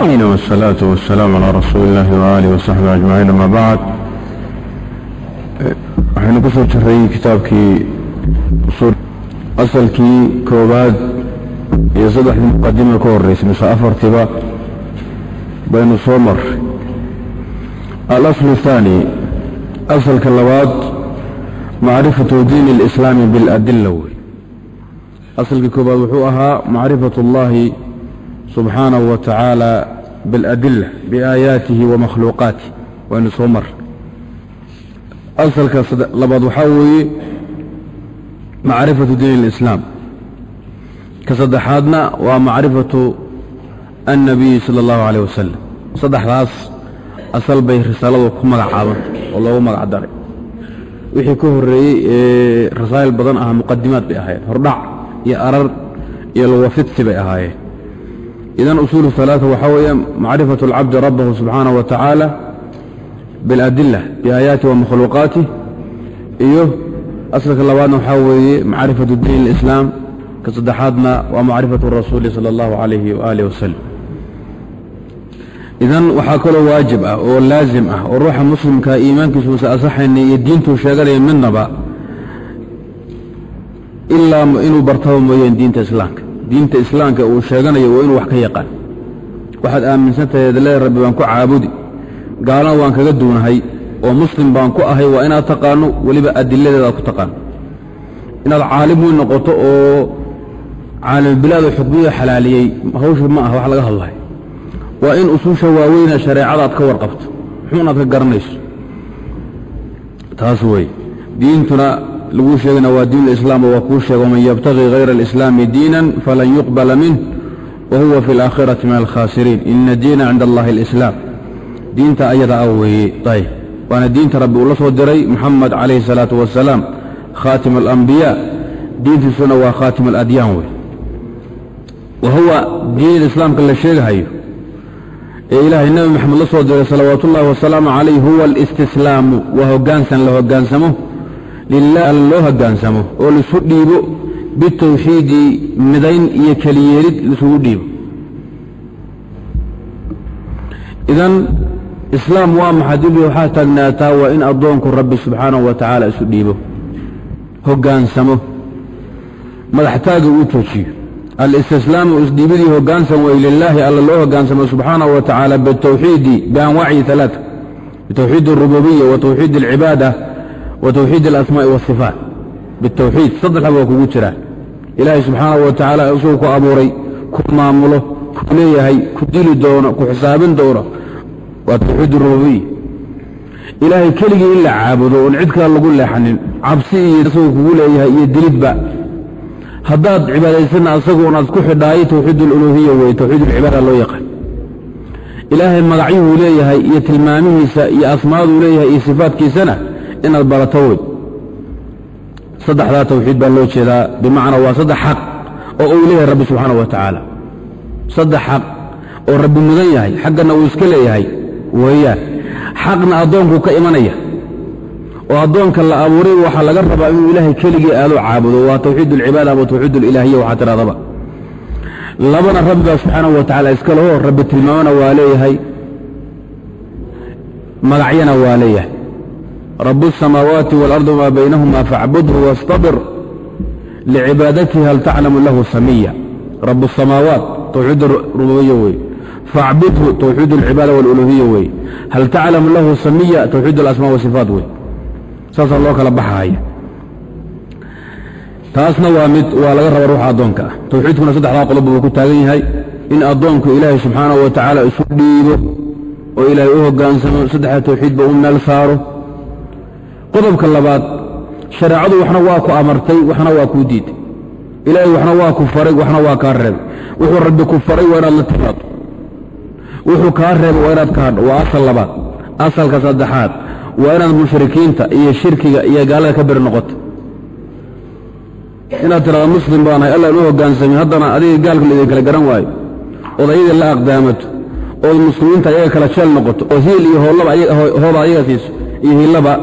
والصلاة والسلام على rasuuli الlahi وآlih وصaxbi أجmaعiin ama bacd waxaynu ku soo jiray kitaabkii asalkii koobaad iyo saddexdii muqadima ka horeysay mise afartiba baynu soo maray alasl الثaanي asalka labaad macrifaةu diin الإslaami bاladila wey asalkii koobaad wuxuu ahaa macrifaة اllahi subxaanahu wa tacaala biاladila biaayaatihi wa makhluuqaatih waynu soo mar asalka labaad waxaa weeye macrifatu diin اlislaam ka saddexaadna waa macrifatu annabiyi sala اllahu alayh wasalam saddexdaas asal bay risaaladu ku magacaabantay oo loogu magac daray wixii ka horeeyey ee rasaa'il badan ah muqadimaad bay ahaayeen hordhac iyo arar iyo lawafidsi bay ahaayeen idan usuul ثaلaaثة waxaa weeye macrifaة اlcabdi rabahu subxaanaه wa tacaala biاladila biaayaati wa makhluuqaatih iyo asalka labaadna waxaa weeye macrifaة diin اlislaam ka saddexaadna waa macrifaة rasuuli salى اllahu عalayh وalih wasalam idan waxaa kaloo waajib ah oo laazim ah oo ruuxa muslimka iimaankiisu usa asaxaynay iyo diintuu sheeganaya midnaba ilaa inuu bartaba mooyeen diinta islaamka diinta islaamka uu sheeganayo waa inuu wax ka yaqaan. Waxaad aaminsantahay lee rabbi baan ku caabudi. Gaalana waan kaga duunahay. Oo muslim baan ku ahay waa inaad taqaano weliba adiladeeda aad ku taqaano. Inaad caalim weyn noqoto oo caalimbilaad oo xukmiyada xalaaliyey hawsha ma ah wax laga hadlayo. Waa in usuusha waaweyna shareecada aad ka warqabto. Muxuun aad ka garanayso? Taas wey diintuna laguu sheegana waa diin lislaam waa kuu sheego man yabtaqii hayra alislaami diinan falan yuqbala minh wa huwa fi alaakhirati min alkhaasiriin ina diina cinda allahi alislaam diinta ayada ah weeye. Ayb waana diinta rabbi uu la soo diray muxamed calayhi salaatu wasalaam khaatima alambiyaa diintiisuna waa khaatima aladyaan wey wa huwa diin islaamka la sheegahayo ee ilaahay nebi maxamed la soo diray salawaatu ullaahi wasalaamu calayh huwa alistislaamu waa hoggaansan la hoggaansamo lilah alla loo hogaansamo oo laisu dhiibo bitawxiidi midayn iyo keliyeelid laisugu dhiibo. Idan islaam waa maxaa dib waxaa taagnaataa waa in addoonku rabbi subxaanahu wa tacaala isu dhiibo hogaansamo madaxtaaga uu joojiyo alistislaamu isdhiibidii hogaansan way lilaahi alla loo hogaansamo subxaanahu wa tacaala bitawxiidi bianwaacihi alaaa bitawxiid اrububiya wa tawxiid اlcibaada wtwxiid alasmaaءi wاsifaat bitawxiid saddexba waa kugu jiraan ilaahay subxaanahu wa tacaala isaguu ku abuuray ku maamulo ku leeyahay ku dili doono ku xisaabin doono waa tawxiid rububiya ilaahay keligii in la caabudo oon cid kale lagu leexanin cabsi iyo isaguu kugu leeyahay iyo dilidba haddaad cibaadaysana asagu unaad ku xidhaayo tawxiid اluluhiya wey tawxiid اlcibaada loo yaqaan ilaahay magacyuhuu leeyahay iyo tilmaamihiisa iyo asmaaduu leeyahay iyo sifaatkiisana inaad barato wey saddexdaa tawxiid baa loo jeedaa bimacnaa waa saddex xaq oo uu leeyahay rabbi subxaana wa tacaala. Saddex xaq oo rabbi mudan yahay xaggana uu iska leeyahay weeyaan xaqna addoonkuu ka imanaya. Oo addoonka la abuuray waxaa laga rabaa inuu ilaahay keligii aadoo caabudo. Waa tawxiid alcibaada ama tawxiid alilaahiya waxaa tirahdaba labana rabbi baa subxaanahu wa tacala iska leho rabbi tilmaamana waa leeyahay magacyana waa leeyahay rab الsamaawaati wاlأrض wmaa baynahuma faacbudhu wاstabir licibaadatihi hal taclamu lahu samiya rab الsamaawaat tawxiid rububiya wey faacbudhu tawxiid اlcibaada wاluluhiya wey hal taclamu lahu samiya tawxiid اlasmaa wasifaat wey saasaa loo kala baxahaya taasna waa mid waa laga raba ruuxa addoonka ah tawxiidkuna saddexdaa qolob buu ku taagan yahay in addoonku ilaahay subxaanahu wa tacaala isu dhiibo oo ilaahay u hogaansamo saddexda tawxiidba u meel saaro qodobka labaad shareecadu waxna waa ku amartay waxna waa kuu diiday ilaahay waxna waa ku faray waxna waa kaa reebay wuxuu rabbi ku faray waa inaad la timaado wuxuu kaa reebay waa inaad ka hadho. Waa asal labaad. Asalka saddexaad waa inaad mushrikiinta iyo shirkiga iyo gaalada ka beri noqoto inaad tirahdo muslim baanahay allaan u hogaansamin haddana adiga gaalka la idin kala garan waayo. Ood ayadii la aqdaamato ood muslimiinta ayaga kala jeel noqoto oo hiil iyo hooba ayaga siiso iyo hiillaba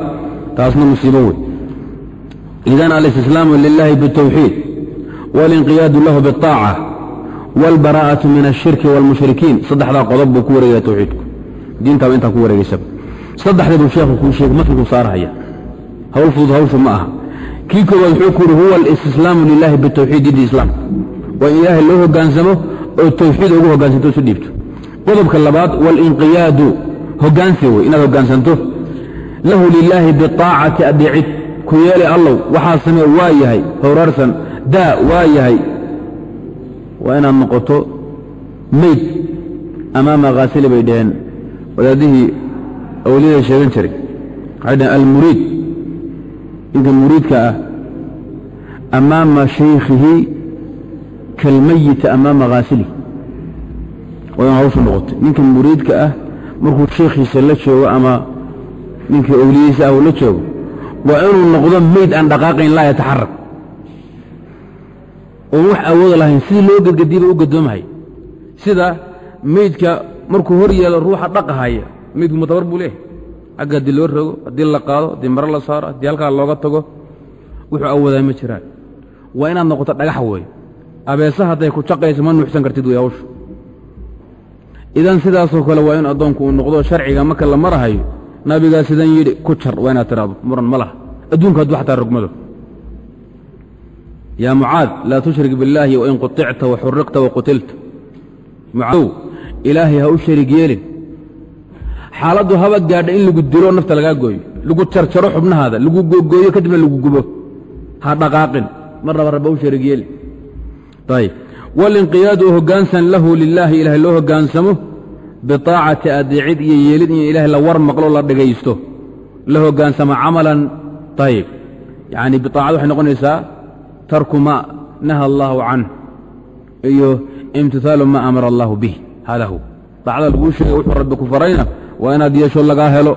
taasna musiibo wey idan alistislaamu lilahi biاtawxiid walinqiyaadu lahu biاطaaca wاlbaraa'aةu min الshirki wاlmushrikiin saddexdaa qodob buu ku wareegaya tawxiidku diintaaba intaa ku wareegaysaba saddexdii buu sheekhu kuu sheegay markii kuu saarhaya hawl fudud hawshu ma aha kii koowaad wuxuu ku yidhi huwa alistislaamu lilahi bitawxiid diinta islaamka waa in ilaahay loo hogaansamo oo tawxiid ugu hogaansanto isu dhiibto qodobka labaad walinqiyaadu hogaansi wey inaad hogaansanto lahu lilaahi biaacati adeecid ku yeeli allow. Waxaa samee waa yahay howraarsan daa waa yahay. Waa inaad noqoto meyd amaama khaasili bay dhaheen. Wadaadihii awliyada sheegan jiray waxay dhaheen almuriid ninka muriidka ah amaama shaykhihi kalmayiti amaama khaasili waa inu hawshu noqotay. Ninka muriidka ah markuu sheekhiisa la joogo ama ninkii owliyadiisa ah uu la joogo waa inuu noqdo meyd aan dhaqaaqayn laa yataxarak oon wax awooda lahayn sidii loo gedgediiba u gadoomahay sida meydka markuu hor yeelo ruuxa dhaqahaya meydku mutabar buu leehay xagga haddii loo rogo haddii la qaado haddii maro la saaro haddii halkaa looga tago wuxuu awoodaa ma jiraan. Waa inaad noqoto dhagax wey abeesa hadday ku jaqayso ma nuuxsan kartid wey hawshu. Idan sidaasoo kale waa in addoonku uu noqdo sharciga marka la marahayo nabigaa sidan yidhi ku jar waa inaad tiraado muran ma laha. Adduunka hadduu xataa rogmado. Yaa mucaad laa tushrik billaahi wain quطicta waxuriqta waqutilta mucaadow ilaahay ha u sharig yeelin. Xaaladdu haba gaadha in lagu dilo nafta lagaa gooyo. Lagu jarjaro xubnahaada lagu googooyo kadibna lagu gubo. Ha dhaqaaqin. Mar raba rabba u sharig yeelin. Ayb walinqiyaadu hoggaansan lahu lilaahi ilaahay loo hoggaansamo biطaacati adeecid iyo yeelid in ilaahay la war maqlo la dhegaysto la hoggaansamo camalan ayb yani biaacad waxay noqonaysaa tarku ma naha allaahu canh iyo imtihaalu ma amara allaahu bih. Hada hu. Daacada laguu sheegay wuxuu rabbi ku farayna waa inaad yeesho lagaa helo.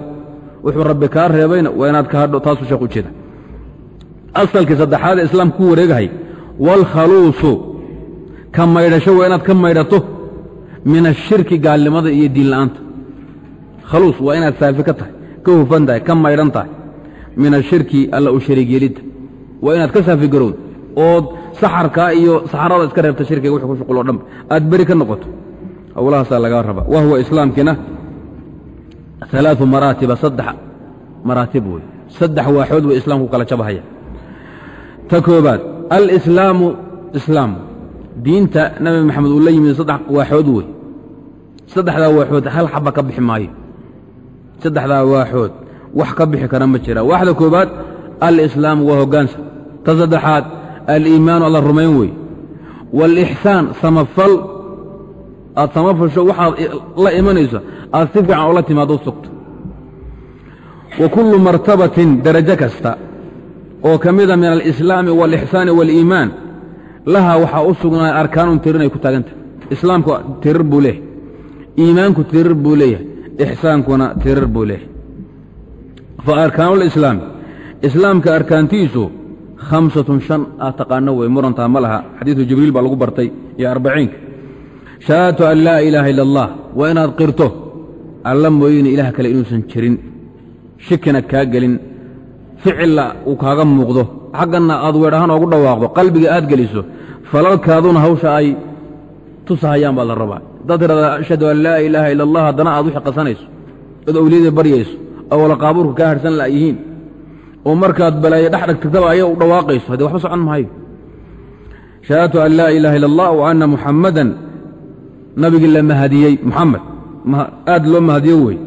Wuxuu rabbi kaa reebayna waa inaad ka hadho taasuu sheekh u jeeda. Asalkii saddexaadee islaamka ku wareegahay waalkhaluusu ka maydhasho waa inaad ka maydhato min ashirki gaalnimada iyo diinla'aanta. Khaluus waa inaad saafi ka tahay ka hufan tahay ka maydhan tahay. Min ashirki alla u shariig yeelidda waa inaad ka saafi garowd ood saxarkaa iyo saxarada iska reebta shirkiga wixii ku shuqul o dhanba aad beri ka noqoto. Howlahaasaa lagaa rabaa. Wa huwa islaamkiina alaau maraatiba saddex maraatib wey saddex waaxood way islaamku kala jabahaya ta koobaad alislaamu islaam diinta nabi maxamed uu la yimid saddex waaxood wey. Saddexdaa waaxood hal xaba ka bixi maayo. Saddexdaa waaxood wax ka bixi kara ma jira. Waaxda koobaad alislaamu waa hoggaansa. Ta saddexaad aliimaanu alla rumayn wey. Waalixsaan samafal aad samafasho waxaad la imanayso aad si fiican ula timaado sugto. Wa kullu martabatin darajo kasta oo ka mida min alislaami waalixsaani waaliimaan lahaa waxaa u sugnaa arkaanun tirin ay ku taagantahay islaamku tirir buu leeyahay. Iimaanku tirir buu leeyahay. Ixsaankuna tirir buu leeyahay. Fa arkaanulislaami islaamka arkaantiisu khamsatun shan aad taqaano wey murantaa ma laha. Xadiidu jibriil baa lagu bartay iyo arbaciinka shahaadatu an laa ilaaha ila allah waa inaad qirto. Alla mooyeyne ilaah kale inuusan jirin. Shikina kaa gelin ficilla uu kaaga muuqdo. Xagganna aad weedhahaan oogu dhawaaqdo qalbiga aad geliso falalkaaduna hawsha ay tusahayaan baad la rabaa. Haddaad tiradaa ashhadu an laa ilaaha ila allah haddana aad wixi qasanayso ood awliyada baryayso oo wala qaabuurka kaa harhsan la'yihiin oo markaad balaayo dhex dhagtagtaba aya u dhawaaqayso haddee waxba socon maayo. Shahaadatu an laa ilaaha ila allah wa anna muxammadan nabigii la mahadiyey muxamed aad loo mahadiyo wey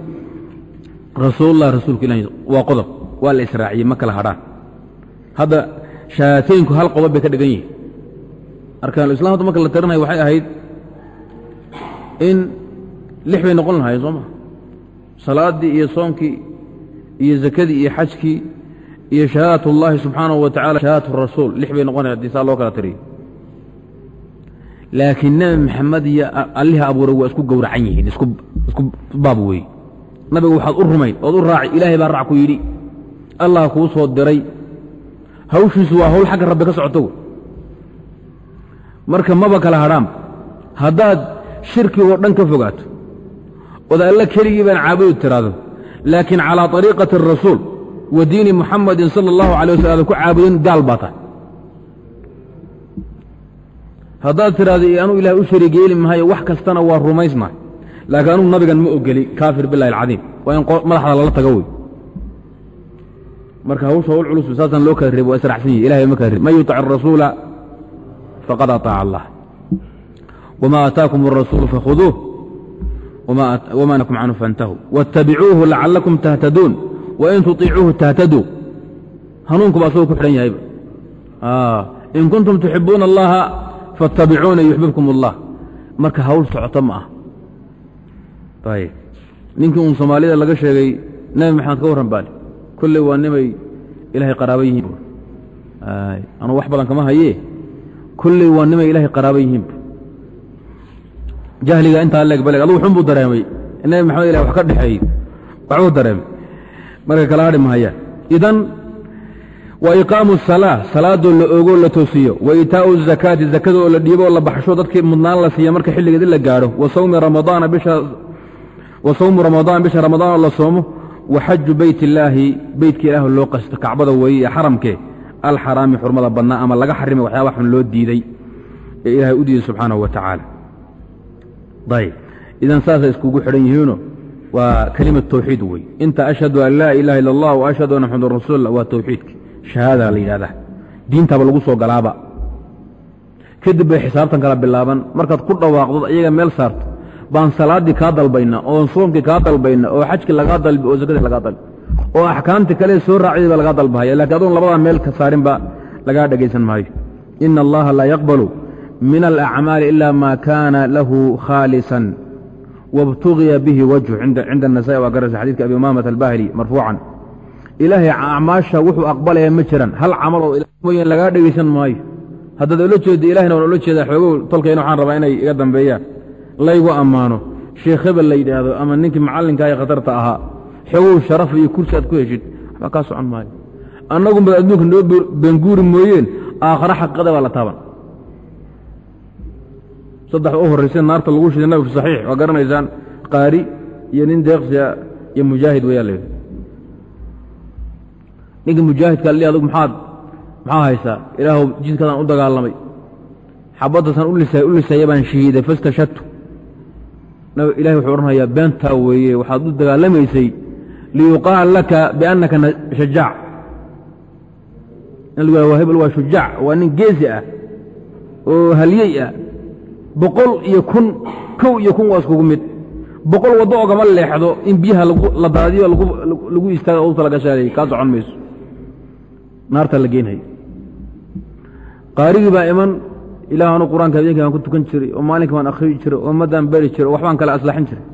rasuulullah rasuulka ilahi waa qodob waa la israaciyey ma kala hadhaan. Hadda shahaataynku hal qodob bay ka dhigan yihiin arkaanulislaam hadda marka la tirinaya waxay ahayd in lix bay noqon lahaayeen soo maa salaaddii iyo soonkii iyo zakadii iyo xajkii iyo shahaadat اllahi subxaanahu wa tacala shahaadat rasuul lix bay noqon lahay haddii saa loo kala tiriyo. Laakiin nebi maxamed iyo allihii abuuray waa isku gowracan yihiin isku baab weeye nabiga waxaad u rumayn ood u raaci ilaahay baa raac ku yidhi allah kuu soo diray hawshiisu waa hawl xagga rabbi ka socoto wey marka maba kala hadhaan haddaad shirkigoo dhan ka fogaato ood alla keligii baan caabudu tiraahdo laakiin calaa طariiqati الrasuul wa diini muxamadin sala اllahu alay waslam aada ku caabudin gaal baa tahay haddaad tidhaahdo anuu ilahay u shariig yeeli mahayo wax kastana waa rumaysnahay laakiin anugu nabigan ma ogeli kaafir bilahi alcadiim waa in madaxda lala tago wey marka hawsha hawl culus saasaan loo kala reebo waa isracsan yihi ilahay ma kala reeb man yuطac الrasuula faqad aطaaca allah wma aataakum الrasuulu fakhuduuh wma nakum canhu faاntahuu wاtabicuuhu lacalakum tahtaduun wain tuطiicuuhu tahtaduu hanuunkuba asagoo ku xidhan yahayba in kuntum tuxibuuna اllaha faاtabicuuna yuxbibkum اllah marka hawl socoto ma ah ayb ninkii uun soomaalida laga sheegay nebi maxamed ka warran baale kolley waa nimay ilahay qaraaba yihiin anuu wax badan kama haye? Kolley waa nimay ilaahay qaraaba yihiinbu jahliga intaa leegbaleg adugu xun buu dareemay. Nebi maxamed ilah wax ka dhexeey waxbuu dareemay. Marka kala hadhi mahayaan idan wa iqaamu salaa salaadoo la oogoo la toosiyo. Wa itaa'u zakaati zakada oo la dhiibo oo la baxsho dadkii mudnaan la siiya marka xilligeedi la gaadho. Wa sawmi ramadaan bisha wa sawmu ramadaan bisha ramadaan oo la soomo wa xaju beyt illaahi beytka ilaah loo qasto kacbada weeye ee xaramkee alxaraami xurmada badnaa ama laga xarimay waxyaaba xun loo diiday ee ilaahay u diiday subxaanahu wa tacaala. Ayb idan saasay iskugu xidhan yihiino waa kelimad tawxiid wey. Inta ashhadu an laa ilaha illa allah wa ashhadu anna maxamadun rasuullah waa tawxiidka. Shahaada la yidhahdaa diintaba lagu soo galaaba. Kadib bay xisaabtan kala bilaaban. Markaad ku dhawaaqdo iyaga meel saarto baan salaaddii kaa dalbayna oon soomkii kaa dalbayna oo xajkii lagaa dalbi oo sakadii lagaa dalbi oo axkaamtii kale soo raacday ba lagaa dalbahaya lakiin adoon labadaa meel ka saarinba lagaa dhegaysan maayo ina allaha laa yaqbalu min alacmaali ila ma kaana lahu khaalisan wاbtugiya bihi wajhu cinda الnasa'i waa garaysa xadidka abi umaamata albahili marfuucan ilaahay acmaasha wuxuu aqbalaya ma jiran hal camaloo mooyeen lagaa dhegaysan maayo haddaad ola jeedda ilahina waan ola jeedaa xoogow tolkayna waxaan rabaa inay iga dambeeyaan laygu ammaano. Sheekh la yidhaahdo ama ninkii macallinkaa ee khatarta ahaa xoogow sharaf iyo kursi aad ku heshid waxba kaa socon maayo. Annagunba adduunka noo beenguuri mooyeen aakhare xaqiiqada baa la taaban. Saddex u horraysa naarta lagu shiday nabi saxiix waa garanaysaan qaari iyo nin deeqsiya iyo mujaahid wayaa layidhi ninka mujaahidka li adug maxaad maxaa haysaa? Ilaahu jidkaadaan u dagaalamay. Xabaddaasaan u lisaya baan shahiiday fastashadtu ilahay wuxuu odhanayaa beentaa weeye waxaad u dagaalamaysay liyuqaal laka biannaka shajaac in lagu waa hebel waa shujaac waa nin geesi ah oo halyey ah. Boqol iyo kun kow iyo kun waa iskugu mid. Boqol waddo ogama leexdo in biyaha la daadiyo lagu istaaga u talagashaadayy kaa socon mayso. Naarta la geenhayo qaarigii baa iman ilaah anu qur'aanka habeenkii baan ku tukan jiray oo maalinka baan akhriyi jiray oo ummaddaan beri jiray oo waxbaan kale aslaxin jiray.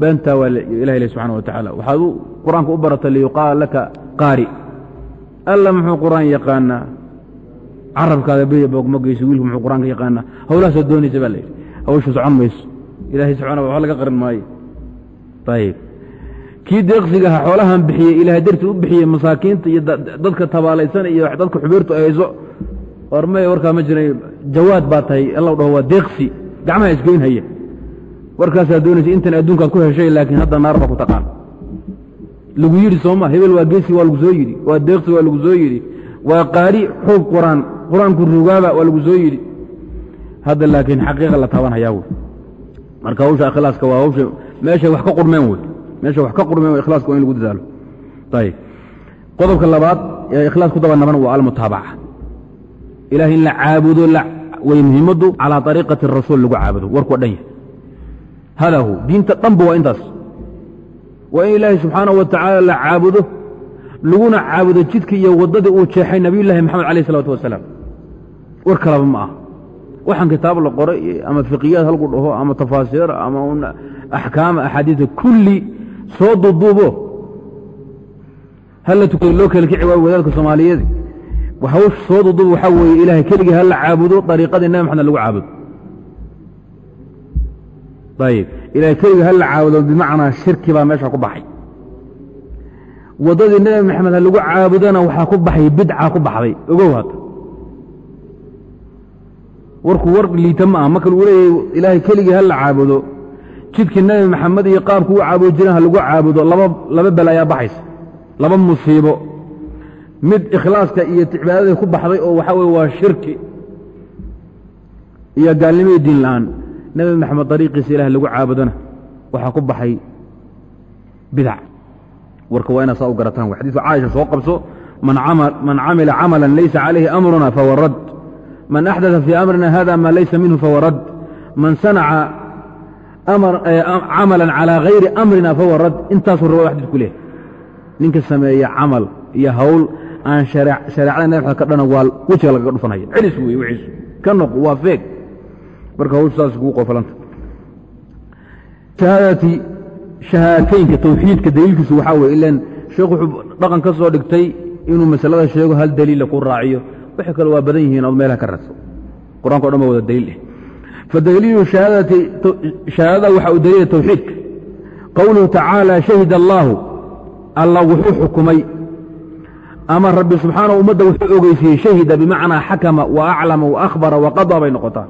Beentaa waa ilahi leh wa tacaala. Waxaad qur'aanka u barata liyuqaala laka qaari. Alla muxuu qur'aan yaqaanaa? Carabkaada beriya boogma geyso wiilku muxuu qur'aanka yaqaanaa? Hawlahaasoo doonaysa baa layidhi hawshu socon mayso. Ilaahay subxana waxba laga qarin maayo. Ayib kii deeqsiga ahaa xoolahan bixiyey ilaahay dartii u bixiyey masaakiinta iyo dadka tabaalaysan iyo dadka xubeertu ay hayso ormay warkaa ma jiray jawaad baa tahay alla dhaho waa deeqsi gacmaha isgoynhaya warkaasaa doonaysa intan adduunkaad ku heshay laakiin hadda naar baa ku taqaan. Lagu yidhi sooma hebel waa geesi waa lagu soo yidhi. Waa deeqsi waa lagu soo yidhi. Waa qaari xuub quraan qur'aanku rugaaba waa lagu soo yidhi. Hadda laakiin xaqiiqa la taabanhayaa wey. Marka hawsha ikhlaaska waa hawsha meeshay wax ka qurmeen wey. Meesha wax ka qurmeen w ikhlaaska waa in lagu dadaalo. Ayib qodobka labaad ee ikhlaas ku daba naban waa almutaabaca ilahay in la caabudo way muhiimaddu calaa ariiqati rasuul lagu caabudo warkuwa dhan yahay. Hada hu diinta dhanba waa intaas. Waa in ilaahay subxaanahu wa tacaala la caabudo laguna caabudo jidka iyo waddadii uu jeexay nabiyullaahi maxamed alayh isalaatu wasalaam war kalaba ma ah waxaan kitaab la qoray ama fiqiyaad halku dhaho ama tafaasiir ama axkaama axaadiisa kulli soo duduubo. Hala tukado loo kala kici waayo wadaadka soomaaliyeed duduubo waxaa weeye ilaahay keligii hala caabudo dariiqadii nabi maxamed lagu caabudo. Ayib ilahay keligii hala caabudo bimacnaa shirki baa meesha ku baxay. Waddadii nebi maxamed ha lagu caabudona waxaa ku baxay bidca ku baxday. Ogow hadda warku war liita ma ah marka lagu leeyahy ilaahay keligii ha la caabudo. Jidkii nebi maxamed iyo qaabku u caabudi jiran ha lagu caabudo laba laba bel ayaa baxaysa. Laba musiibo mid ikhlaaska iyo cibaadadii ku baxday oo waxaa weye waa shirki iyo gaalnimai diin la'aan. Nebi maxamed dariiqiisa ilaah lagu caabudona waxaa ku baxay bidac warka waa inaad saa u garataan xadiiska caaisha soo qabso man camila camala laysa calayhi amruna fahuwa rad man axdaa fii amrina hada ma laysa minhu fahuwa rad man sanaca camala calىa hayri amrina fahuwa rad intaasuu raba xadiisku leehay ninka sameeya camal iyo hawl aan shareecada maxamed ka dhana waa wejiga lagaga dhufanaya celis wey wixiisu ka noq waa feeg. Marka hawshu saas kugu qofalanta shahaadati shahaadateynka tawxiidka daliilkiisu waxaa weye ilan sheekhu wuxuu dhaqan ka soo dhigtay inuu masalada sheego hal daliila ku raaciyo. Wixii kale waa badan yihiin ood meelaha ka raadso. Qur'anka o dhan ba wada daliil eh. Fadaliilu shahaadati shahaadada waxa uu daliila tawxiidka. Qowluhu tacaala shahid allaahu alla wuxuu xukumay ama rabbi subxaanahu ummadda wuxuu ogeysiiyey shahida bimacnaa xakama wa aclama wa akhbara wa qadaa bay noqotaa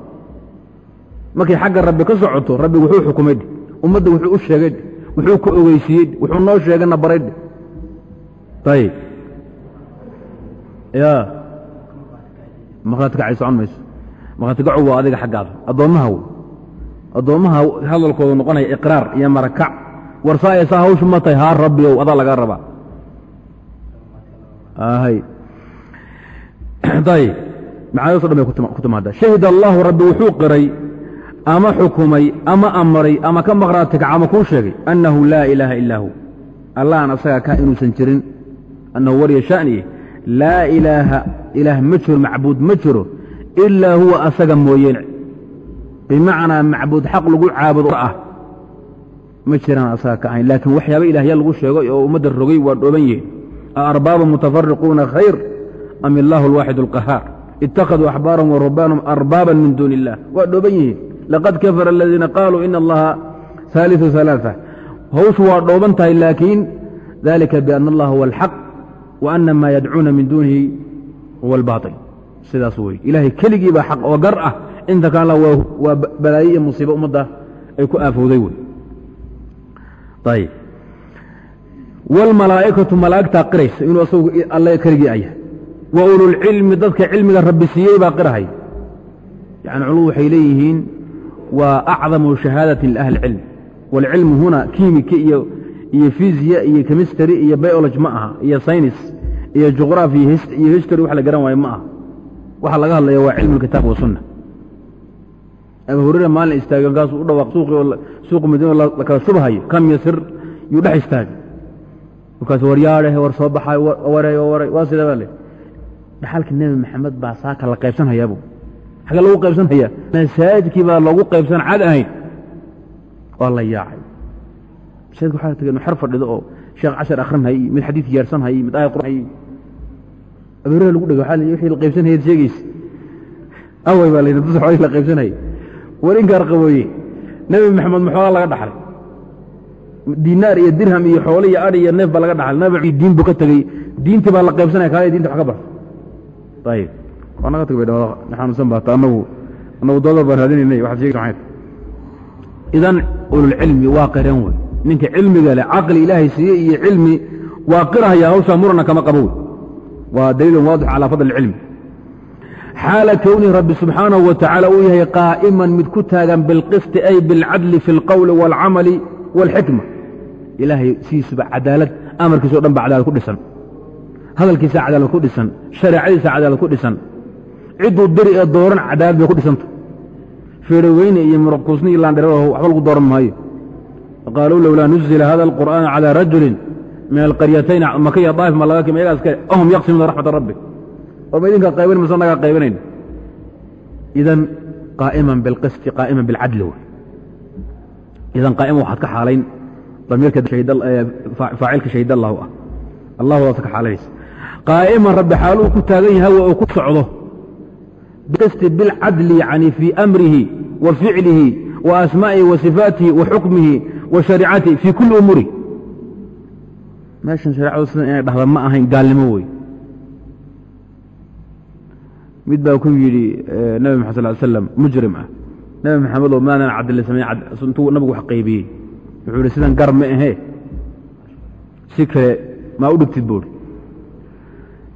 markay xagga rabbi ka socoto rabbi wuxuu xukumay ummadda wuxuu u sheegay wuxuu ku ogeysiiyey wuxuu noo sheegana baraydhe ayib ya. Markhaati kacay socon mayso. Markhaati kacu waa adiga xaggaada. Addoommaha wey addoommaha hadalkooda noqonaya iqraar iyo marakac warsaaysaa hawshu ma tahay haa rabbi ow adaa laga rabaa macanadoso dhan bay ku timaada shahid allaahu rabbi wuxuu qiray ama xukumay ama amray ama ka maqhraati kac ama kuu sheegay annahu laa ilaaha illaa hu. Allahan asaga ka inuusan jirin. Annahu warya sha'niye laa ilaaha ilaah ma jiro macbuud ma jiro ilaa huwa asaga mooyeen. Bimacnaa macbuud xaq lagu caabudo ah. Ma jiraan asaga ka ahayn. Laakiin waxyaaba ilaahya lagu sheegay oo ummadda rogay waa dhooban yihiin aarbaaba mutafariquuna khayr am illaahu alwaaxid alqahaar ittakhaduu axbaarahum wa ruhbaanahum arbaaban min duuni illah waa dhooban yihiin laqad kafara aladiina qaaluu ina allaha haaliثu ثalaaثa hawshu waa dhooban tahay laakiin dalika biana allaha huwa alxaq wa ana maa yadcuuna min duunihi huwa albaaطil sidaas wey ilaahay keligii baa xaq oo gar ah inta kaala waa balaaye iyo musiibo ummadda ay ku aafowday wey ayb wاlmalaa'ikatu malaa'igtaa qiraysa inuu asagu alle keligii aya. Wa ululcilmi dadka cilmiga rabbi siiyey baa qirahay yani culumadu waxay leeyihiin waa acdamu shahaadatin liahli cilm wاlcilmu huna kiimika iyo iyo fisiya iyo chemistry iyo biology ma aha iyo synis iyo juqraafi iyo history wax la garan waayo ma aha. Waxa laga hadlaya waa cilmu kitaab wasunna abu hurera maalin istaagay u dhawaaq suuqi madiina la kala shubhayo kam yasir yuu dhex istaagay markaasu war yaadhe war soo baxay waray waray waa sida baa le dhaxalka nebi maxamed baa saaka la qaybsanhayaabu xagga lagu qaybsanhayaa. Masaajidkii baa loogu qaybsan cad ahayn. Waa la yaacay. Masaajidka waxaa tageen xer fadhido oo sheekh cashar akhrinhayy mid xadiid yeersanhayy mid aaya qurhayy abu hurera lagu dhegay waxaa wixii la qaybsanhayaad sheegaysa away baa layidhi dad xoolihii la qaybsanhayay war inkaar qabooye nebi maxamed maxoogaa laga dhaxlay dinaar iyo dirham iyo xoole iyo adhi iyo neef baa laga dhaxlay nabi diin buu ka tegey diintii baa la qaybsanaya kaale dinta wax ka bar ayib waa naga tag bay dhawada xanuunsan baata anagu anagu doodar baan raadinaynay waxaad sheegi maxayd idan ululcilmi waa qireen wey ninka cilmiga leh caqli ilaahay siiyey iyo cilmi waa qirahaya hawshaa murana kama qabo wey waa daliilun waadix calaa fadli ilcilmi xaala kownihi rabbi subxaanahu wa tacaala uu yahay qaa'iman mid ku taagan bilqisti ay bilcadli fi اlqowli wاlcamali wاlxikma ilaahay sidiisuba cadaalad amarkiisa dhan ba cadaalad ku dhisan. Hadalkiisa cadaalad ku dhisan shareecadiisa cadaalad ku dhisan cidduu diri ee dooran cadaalad bay ku dhisanta feeroweyne iyo muruqkuusni iyo laandherero waxba lagu dooran maayo. Qaaluu lowlaa nuzila hada alqur'aana calىa rajulin min alqaryatayn maka iyo daa'if ma laga kim yagaas kale ahum yaqsimuuna raxmata rabbi. Warma idinkaa qayban mise nagaa qaybanayn idan qaa'iman bilqisti qaa'iman bilcadli wey idan qaa'ima waxaad ka xaalayn faacilka shahid allahu ah. Allahu waasa ka xaalanaysa qaa'iman rabbi xaaluu ku taagan yahay wa uu ku socdo. Biqisti bilcadli yani fii amrihi wa ficlihi wa asmaa'ihi wa sifaatihi wa xukmihi wa shariicatihi fii kulli umuuri meeshan shareecadu sidan inay dhahda ma ahayn gaalnimo wey mid baa ku yidhi nabi maxad sal l slam mujrim ah. Nabi maxamedoo maadan cadli samayn nabigu wax qaybiyey wuxuu ihi sidan gar ma ahee si kale maa u dhigtid buuri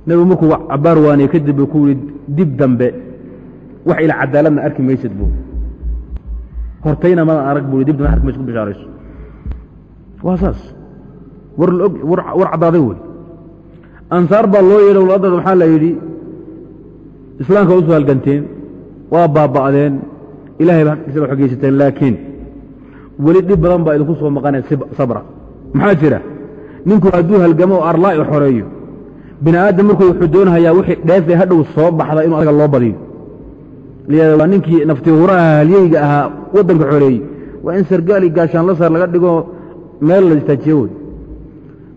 nebigu markuu cabaar waaniye kadib buu ku yihi dib dambe wax ila cadaaladna arki maysid buu. Hortayna madan arag buu dibna arki maysid ku bishaarayso. Waa saas. War laog war caddaaday wey. Ansaar baa loo yeedhay walaadada waxaa la yidhi islaamka u soo halganteen waa baaba'deen ilahay ba isaga xogeysateen laakiin weli dhib badan baa idinku soo maqanaya sabra. Maxaa jira? Ninku hadduu halgamo oo arlaa i xoreeyo bini aadam markuu wuxuu doonahayaa wixii dheefee hadhow soo baxda inuu asaga loo badiyo. Waa ninkii nafti huraha halyeyga ahaa waddanka xoreeyey. Waa in sargaali gaashaanla sar laga dhigo meel la istaajiye wey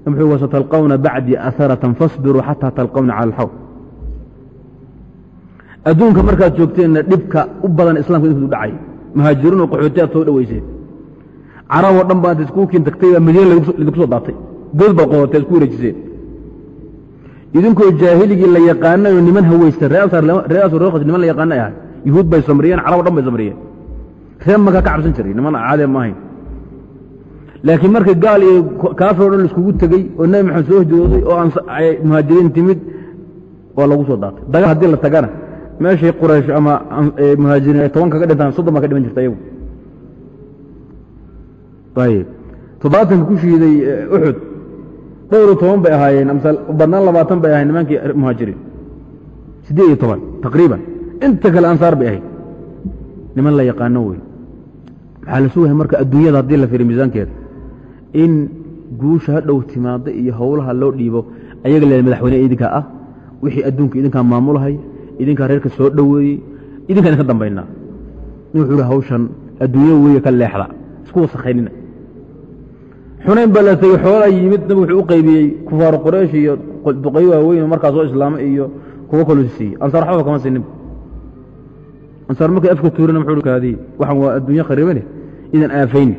muxuu wasatalqawna bacdii asaratan fasbiruu xataa talqawna cala alxawl adduunka markaad joogteenna dhibka u badan islamka idinku dhacay. Muhaajiriin oo qaxooti aad soo dhoweyseen caraboo dhan baa inta tagtay baa madiina lidinku soo daatay. Good qodatay isku wareejiseen. Idinkoo jaahiligii la yaqaanay oo niman haweysta reeasrks niman la yaqaanay ahay. Yuhuud bay samriyeen carabo dhan bay samriyeen reer maka ka cabsan jiray niman caadee ma ahayn. Laakiin marka gaal iyo kaafir o dhan laiskugu tegey oo nebi maxamed soo hijrooday oo muhaajiriin timid waa lagu soo daatay. Daga haddii la tagana meeshay quraysh ama muhaajiriin ay toban kaga dhintaan soddon baa ka dhiman jirta ayagu ayib toddobaatanka ku shiiday uxud dhowr iyo toban bay ahaayeen amse badnaan labaatan bay ahayen nimankii muhaajiriin siddeed iyo toban taqriiban. Inta kale ansaar bay ahayd. Niman la yaqaano wey maxaa la sugahay marka adduunyada haddii la fiiriy miisaankeeda. In guusha hadhow timaada iyo howlaha loo dhiibo ayaga le madaxweyne idinkaa ah wixii adduunka idinkaa maamulahay idinkaa reerka soo dhoweeyey idinkaa idinka dambaynaa. Nin wuxuu hi hawshan adduunya weeye ka leexda. Isku wasakhaynina xunayn baa la tegey xoolaa yimid nabigu wuxuu u qaybiyey kufaaru quraysh iyo duqayo waaweyn markaa soo islaamay iyo kuwo kaloo siiyey. Ansaar waxbaba kama sinin ansaar markay afka tuurina muxuu kaadii waxaan waa adduunyo kharibane idan aafayni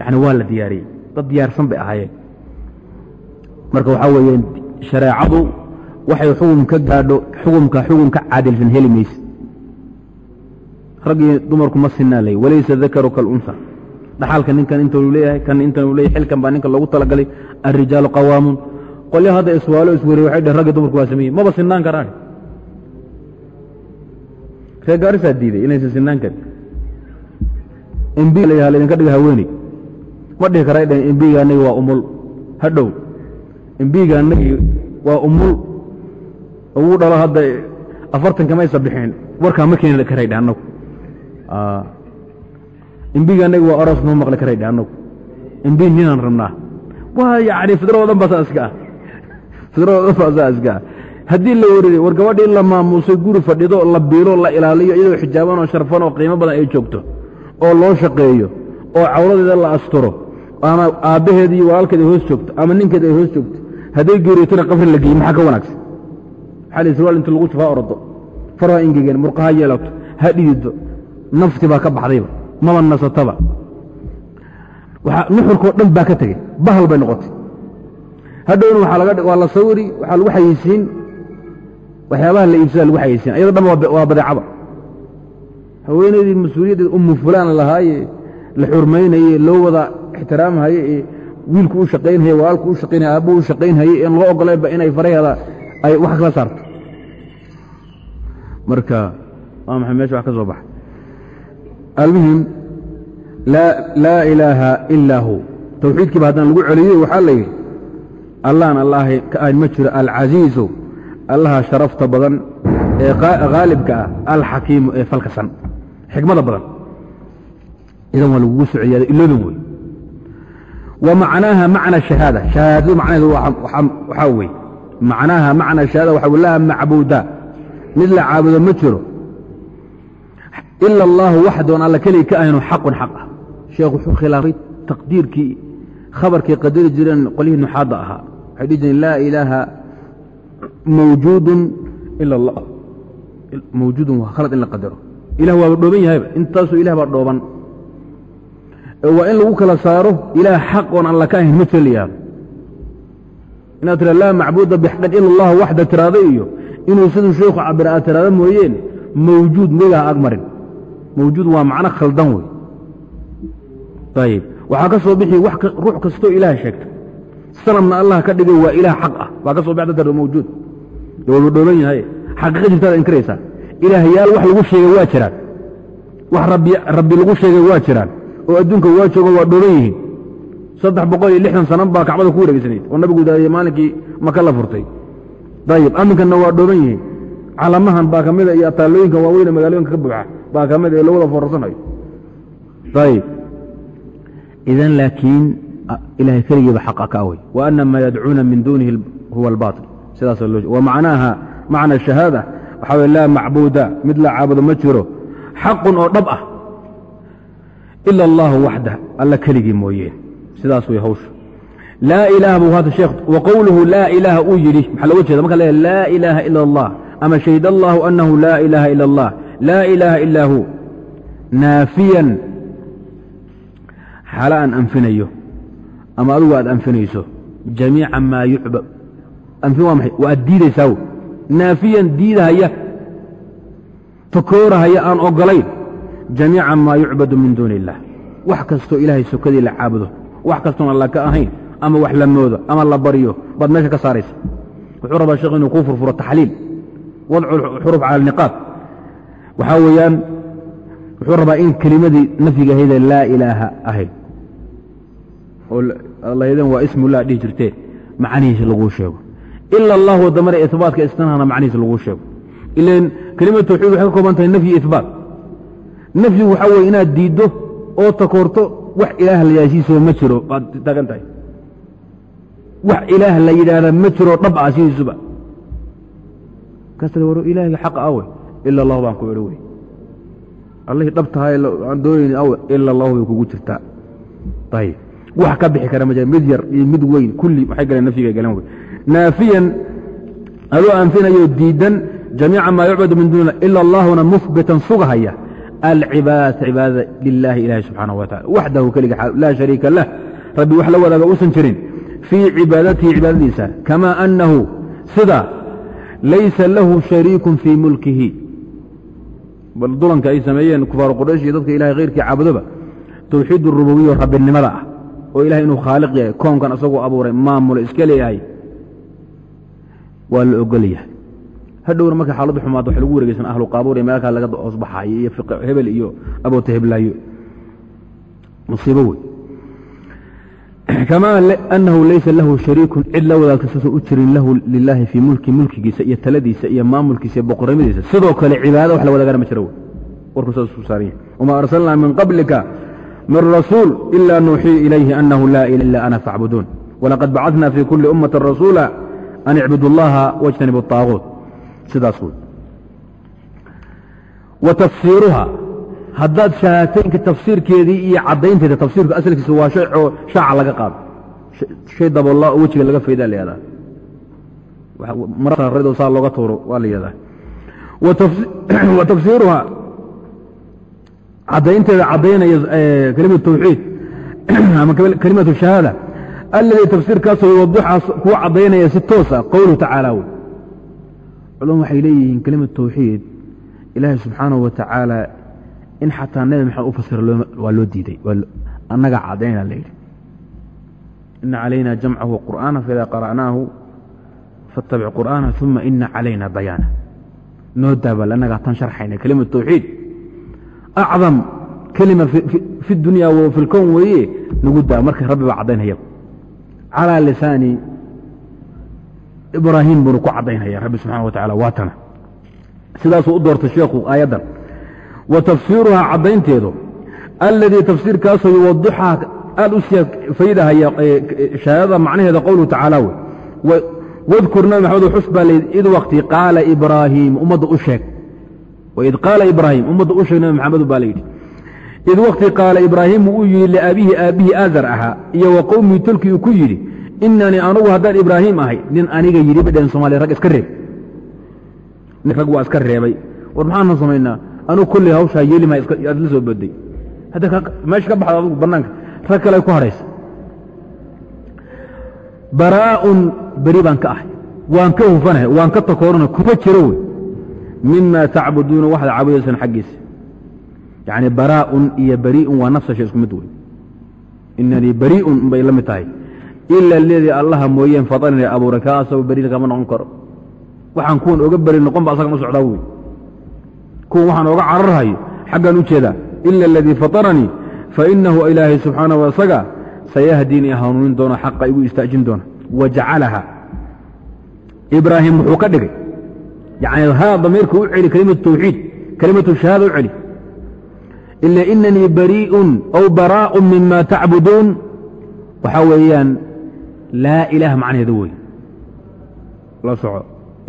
yani waa la diyaariyey. Dad diyaarsan bay ahaayeen. Marka waxaa weeye shareecadu waxay xugum ka gaadho xugumka xugum ka caadilsan heli mayse raggii dumarku ma sinaa ley walaysa dakaru kalunsa dhaxaalka ninkan intanuu leeyahay kan intanuu leeyahay xilkan baa ninka loogu talagalay alrijaalu qawaamun. Qolya hadda iswaalo isweriye waxay dhehen raggi dumarku waa sameeye maba sinaan karaan. Reer gaarisaa diiday inaysan sinaan karin. Mb la laydinka dhiga haweeney ma dhihi karay dhehen embiga anagi waa umul. Hadhow embiga anagi waa umul. Ugu dhalo hadda afartanka maysa bixeen warkaa ma keeni karay dheh annagu embiga anagi waa aroos noo maqli karay dheh annagu. Embi ninaan rabnaa. Waa yani fidradoo dhan baa saa iska ah fidradoo dhan baa saa iska ah haddii la weriday war gabadha in la maamuusay guri fadhido la biilo la ilaaliyo iyadoo xijaaban oo sharfan oo qiimo badan ay joogto oo loo shaqeeyo oo cawladeeda la asturo ama aabbaheeda iyo walaalkeeda ay hoos joogto ama ninkeeda ay hoos joogto hadday geeriyotona qabri la geeyey maxaa ka wanaagsan? Maxaa la sirwaal inta lagu jufaa ordo. Farha ingegeen murqaha yeelato ha dhidido. Nafti baa ka baxdayba maba nasataba. Nuxurkao dhan baa ka tegey bahal bay noqotay. Hadhowna waa la sawiri waxaa lagu xayeysiin waxyaabaha la iibsada lagu xayeysiin ayado dhan waa badeecada haweenaydii mas'uuliyaddeed umu fulaan lahaaye la xurmaynaye loo wada ixtiraamhaye ee wiilku u shaqaynhaye walaalku u shaqaynhaye aabbu u shaqaynhaye en loo ogolayba inay faraheeda ay wax kala saarto. Marka waa maxay meesha wax ka soo baxay almuhim laa ilaaha ilaa hu. Tawxiidkiiba haddaan lagu celiyey waxaa la yidhi allahan allahay ka ahan ma jiro alcasiizu allaha sharafta badan ee haalibka ah alxakiimu ee falkasan xikmada badan. Idan waa lagugu sociyaaday iloobin wey wa macnaaha macna shahaada. Shahaadadu macnaheedu waxaa wey macnaaha macna shahaada waxa wey laa macbuuda. Mid la caabudo ma jiro ila allahu waxdoon alla keligii ka ahaynu xaqun xaq ah sheekh wuxuu khilaafay taqdiirkii khabarkay qadari jireen qolyihii nuxaadda ahaa waxay dhihi jireen laa ilaaha mawjuudun ila allah mawjuudun waa khalad in la qadaro ilah waaba dhooban yahayba intaasoo ilah baa dhooban waa in lagu kala saaro ilaah xaq oon alla ka ahayn ma yihahdo inaad tira laa macbuuda bixaqin ila allah waxda tiraado iyo inuu siduu sheekhu cabira aad tiraado mooyeen mawjuud megaha ag marin mawjuud waa macno khaldan wey. Ayib waxaa ka soo bixi ruux kastoo ilaah sheegta. Sanamna allah ka dhigay waa ilaah xaq ah. Waa ka soo bixi dadar mawjuud. Dhooban yahay. Xaqiiqa jirtaada inkiraysaa. Ilaahyaal wax lagu sheegay waa jiraan. Wax rabbi lagu sheegay waa jiraan. Oo adduunka waa joogo waa dhooban yihiin. Saddex boqol iyo lixdan sana baa kacbada ku wareegsanayd oo nabigu daadiyey maalinkii maka la furtay ayib aminkanna waa dhooban yihiin. Calamahan baa ka mida iyo ataalooyinkan waaweyne magaalooyinka ka buuxa baa ka mida ee loo wada foorarsanayo ayib idan laakiin ilahay keligiiba xaqa ka awey wa ana maa yadcuuna min duunihi huwa albaail sidaas wa macnaaha macna shahaada waxaa way laa macbuuda mid la caabudo ma jiro xaqun oo dhab ah ila allahu waxdah alla keligii mooyeen sidaas way hawsha laa ilaaha buu haata sheekh wa qowluhu laa ilaaha uu yidhi maxaa looga jeeda? Marka le laa ilaaha ila allah. Ama shahid allahu anahu laa ilaaha ila allah laa ilaaha ilaa hu naafiyan xaalo aan anfinayo ama adugu aad anfinayso jamiica maa yucbad anfin waa maxay waa aad diidaysaa naafiyan diidahaya takoorahaya aan ogolayn jamiica maa yucbadu min duuni illah wax kastoo ilaahay sokadii la caabudo wax kastoon alla ka ahayn ama wax la moodo ama la baryo baad meesha ka saaraysa wuxuu rabaa sheekh inuu kuu furfuro taxliil wadcu xuruf cala alniqaab waxaa weeyaan wuxuu rabaa in kelimadii nafyiga ahaydee laa ilaaha ahayd. Oo laydeen waa ismullah dhihi jirtee macnihiisa laguu sheego. Ila allahu damare ibaatka istinahana macnihiisa laguu sheego. Ilan kelimad tawxiid waxay ka kooban tahay nafyi ibaat nafyigu waxaa weye inaad diiddo oo takoorto wax ilaah la yaasiisoo ma jiro baad taagan tahay. Wax ilaah la yidhaahda ma jiro dhab ah sidiisuba. Kastaa war ilaahiga xaqa awe ila allahu baan ku idhi wey allihii dhab tahay aan doonayni awe ila allahu bay kugu jirtaa ayib wax ka bixi kara ma jira mid yar iyo mid weyn kulli waxay galeen nafyiga galeen wey naafiyan adoo anfinayo diidan jamiica maa yucbadu min duuni ila allahuna muhbitan sugahaya alcibaadata cibaadada lilaahi ilahi subxaanaه wa tacala waxdahu keliga laa shariika lah rabbi wax la wadaaga uusan jirin fii cibaadatihi cibaadadiisa kama anahu sida laysa lahu shariikun fii mulkihi dulanka ay sameeyeen kufaaru quraysh iyo dadka ilahay khayrkii caabudoba tawxiid rububiya rabbinimada ah oo ilahay inuu khaaliq yahay koonkan isagoo abuuray maamulo iska leeyahay waa la ogol yahay. Hadhowna marka xaaladdu xumaado waxa lagu wareegeysan ahlu qaabuur iyo meelkaa laga hoosbaxaayo iyo hebel iyo aboota heblaayo musiibo wey kama anahu laysa lahu shariikun cid la wadaagtasasoo u jirin lahu lilaahi fii mulki mulkigiisa iyo taladiisa iyo maamulkiisa iyo boqornimadiisa sidoo kale cibaada wax la wadaagana ma jiro wey warku saasuu saaran yahay wamaa arsalnaa min qablika min rasuul ila nuuxii ilayhi anahu laa ila ila ana facbuduun walaqad bacadna fii kuli ummati rasuula an icbudu اllaha wاjtanibu الطaaguut sidaas wey wa tafsiiruha haddaad shahaataynka tafsiirkeedii iyo caddaynteeda tafsiirku asalkiisa waa shay oo shaaca laga qaado. Shay daboolla oo wejiga laga faydaa la yahdaa mararado saa looga tuuro waa la wa tafsiiruha caddaynteeda caddaynaya kelimatu tawxiid ama kelimatu shahaada alladii tafsiirkaasoo yuwadixaas kuu caddaynaya si toosa qowluhu tacaala wey culum waxay leeyihiin kelimatu tawxiid ilaahay subxaanahu wa tacaala in xataa nebi maxamed u fasira waa loo diiday annaga caddaynaa la yidhi. Ina calayna jamcahu qur'aana faida qara'naahu faاtabic qur'aana uma ina calayna bayaana. Noo daabal annagaa tan sharxayna kelimatu tawxiid. Acdam kelima fi dunya wa fi lkown weeye nagu daa marka rabbi baa caddaynaya. Calaa lisaani ibraahim buunu ku caddaynaya rabbi subxana wa tacala waa sidaasuu u doortay sheekhu aayaddan wa tafsiiruhaa caddaynteedu alladii tafsiirkaasoo yuwadixaa aad u sii faydahaya shahaadada macnaheeda qowluhu tacaala wey wadkur nabi maxamed xus baa layidhi id wakti qaala ibraahiim ummadda u sheeg. Waid qaala ibraahim ummadda u sheeg nabi maxamedu baa layidhi id wakti qaala ibraahiimu uu yidhi liabihi aabbihii aazar ahaa iyo wa qowmii tolkii uu ku yidhi inanii anugu haddaan ibraahiim ahay nin aniga yidhi ba dhehen somaaliya rag iska reeb rag waa iska reebay. War maxaana samaynaa anugu kolley hawshaa yeelima aad la soo boday hadda meesha ka baxda adugu bannaanka rag kale ku hadhaysa baraa'un beri baan ka ahay waan ka hufanahay waan ka takoorana kuma jiro wey. Mima tacbuduuna waxaad caabudaysaan xaggiisa. Yacni baraa'un iyo barii'un waa nafsa shay isku mid wey. Inanii barii'un bay la mid tahay. Ila ledii allaha mooyeen fadalina abuuray kaa asagoo beriina kama noqon karo. Waxaan kuwan oga beri noqon ba asagan u socdaa wey kuwan waxaan ooga cararhayo xaggan u jeedaa ila aladii fataranii fainahu ilaahay subxaanahu isaga sayahdiinii hanuunin doona xaqa igu istaajin doona. Wa jacalaha. Ibraahim wuxuu ka dhigay yani haa damiirka u celi kelimatu tawxiid kelimatu shahaada u celi. Ila inanii barii'un aw baraa'un mima tacbuduun waxaa weeyaan laa ilaah macnaheeda wey la soco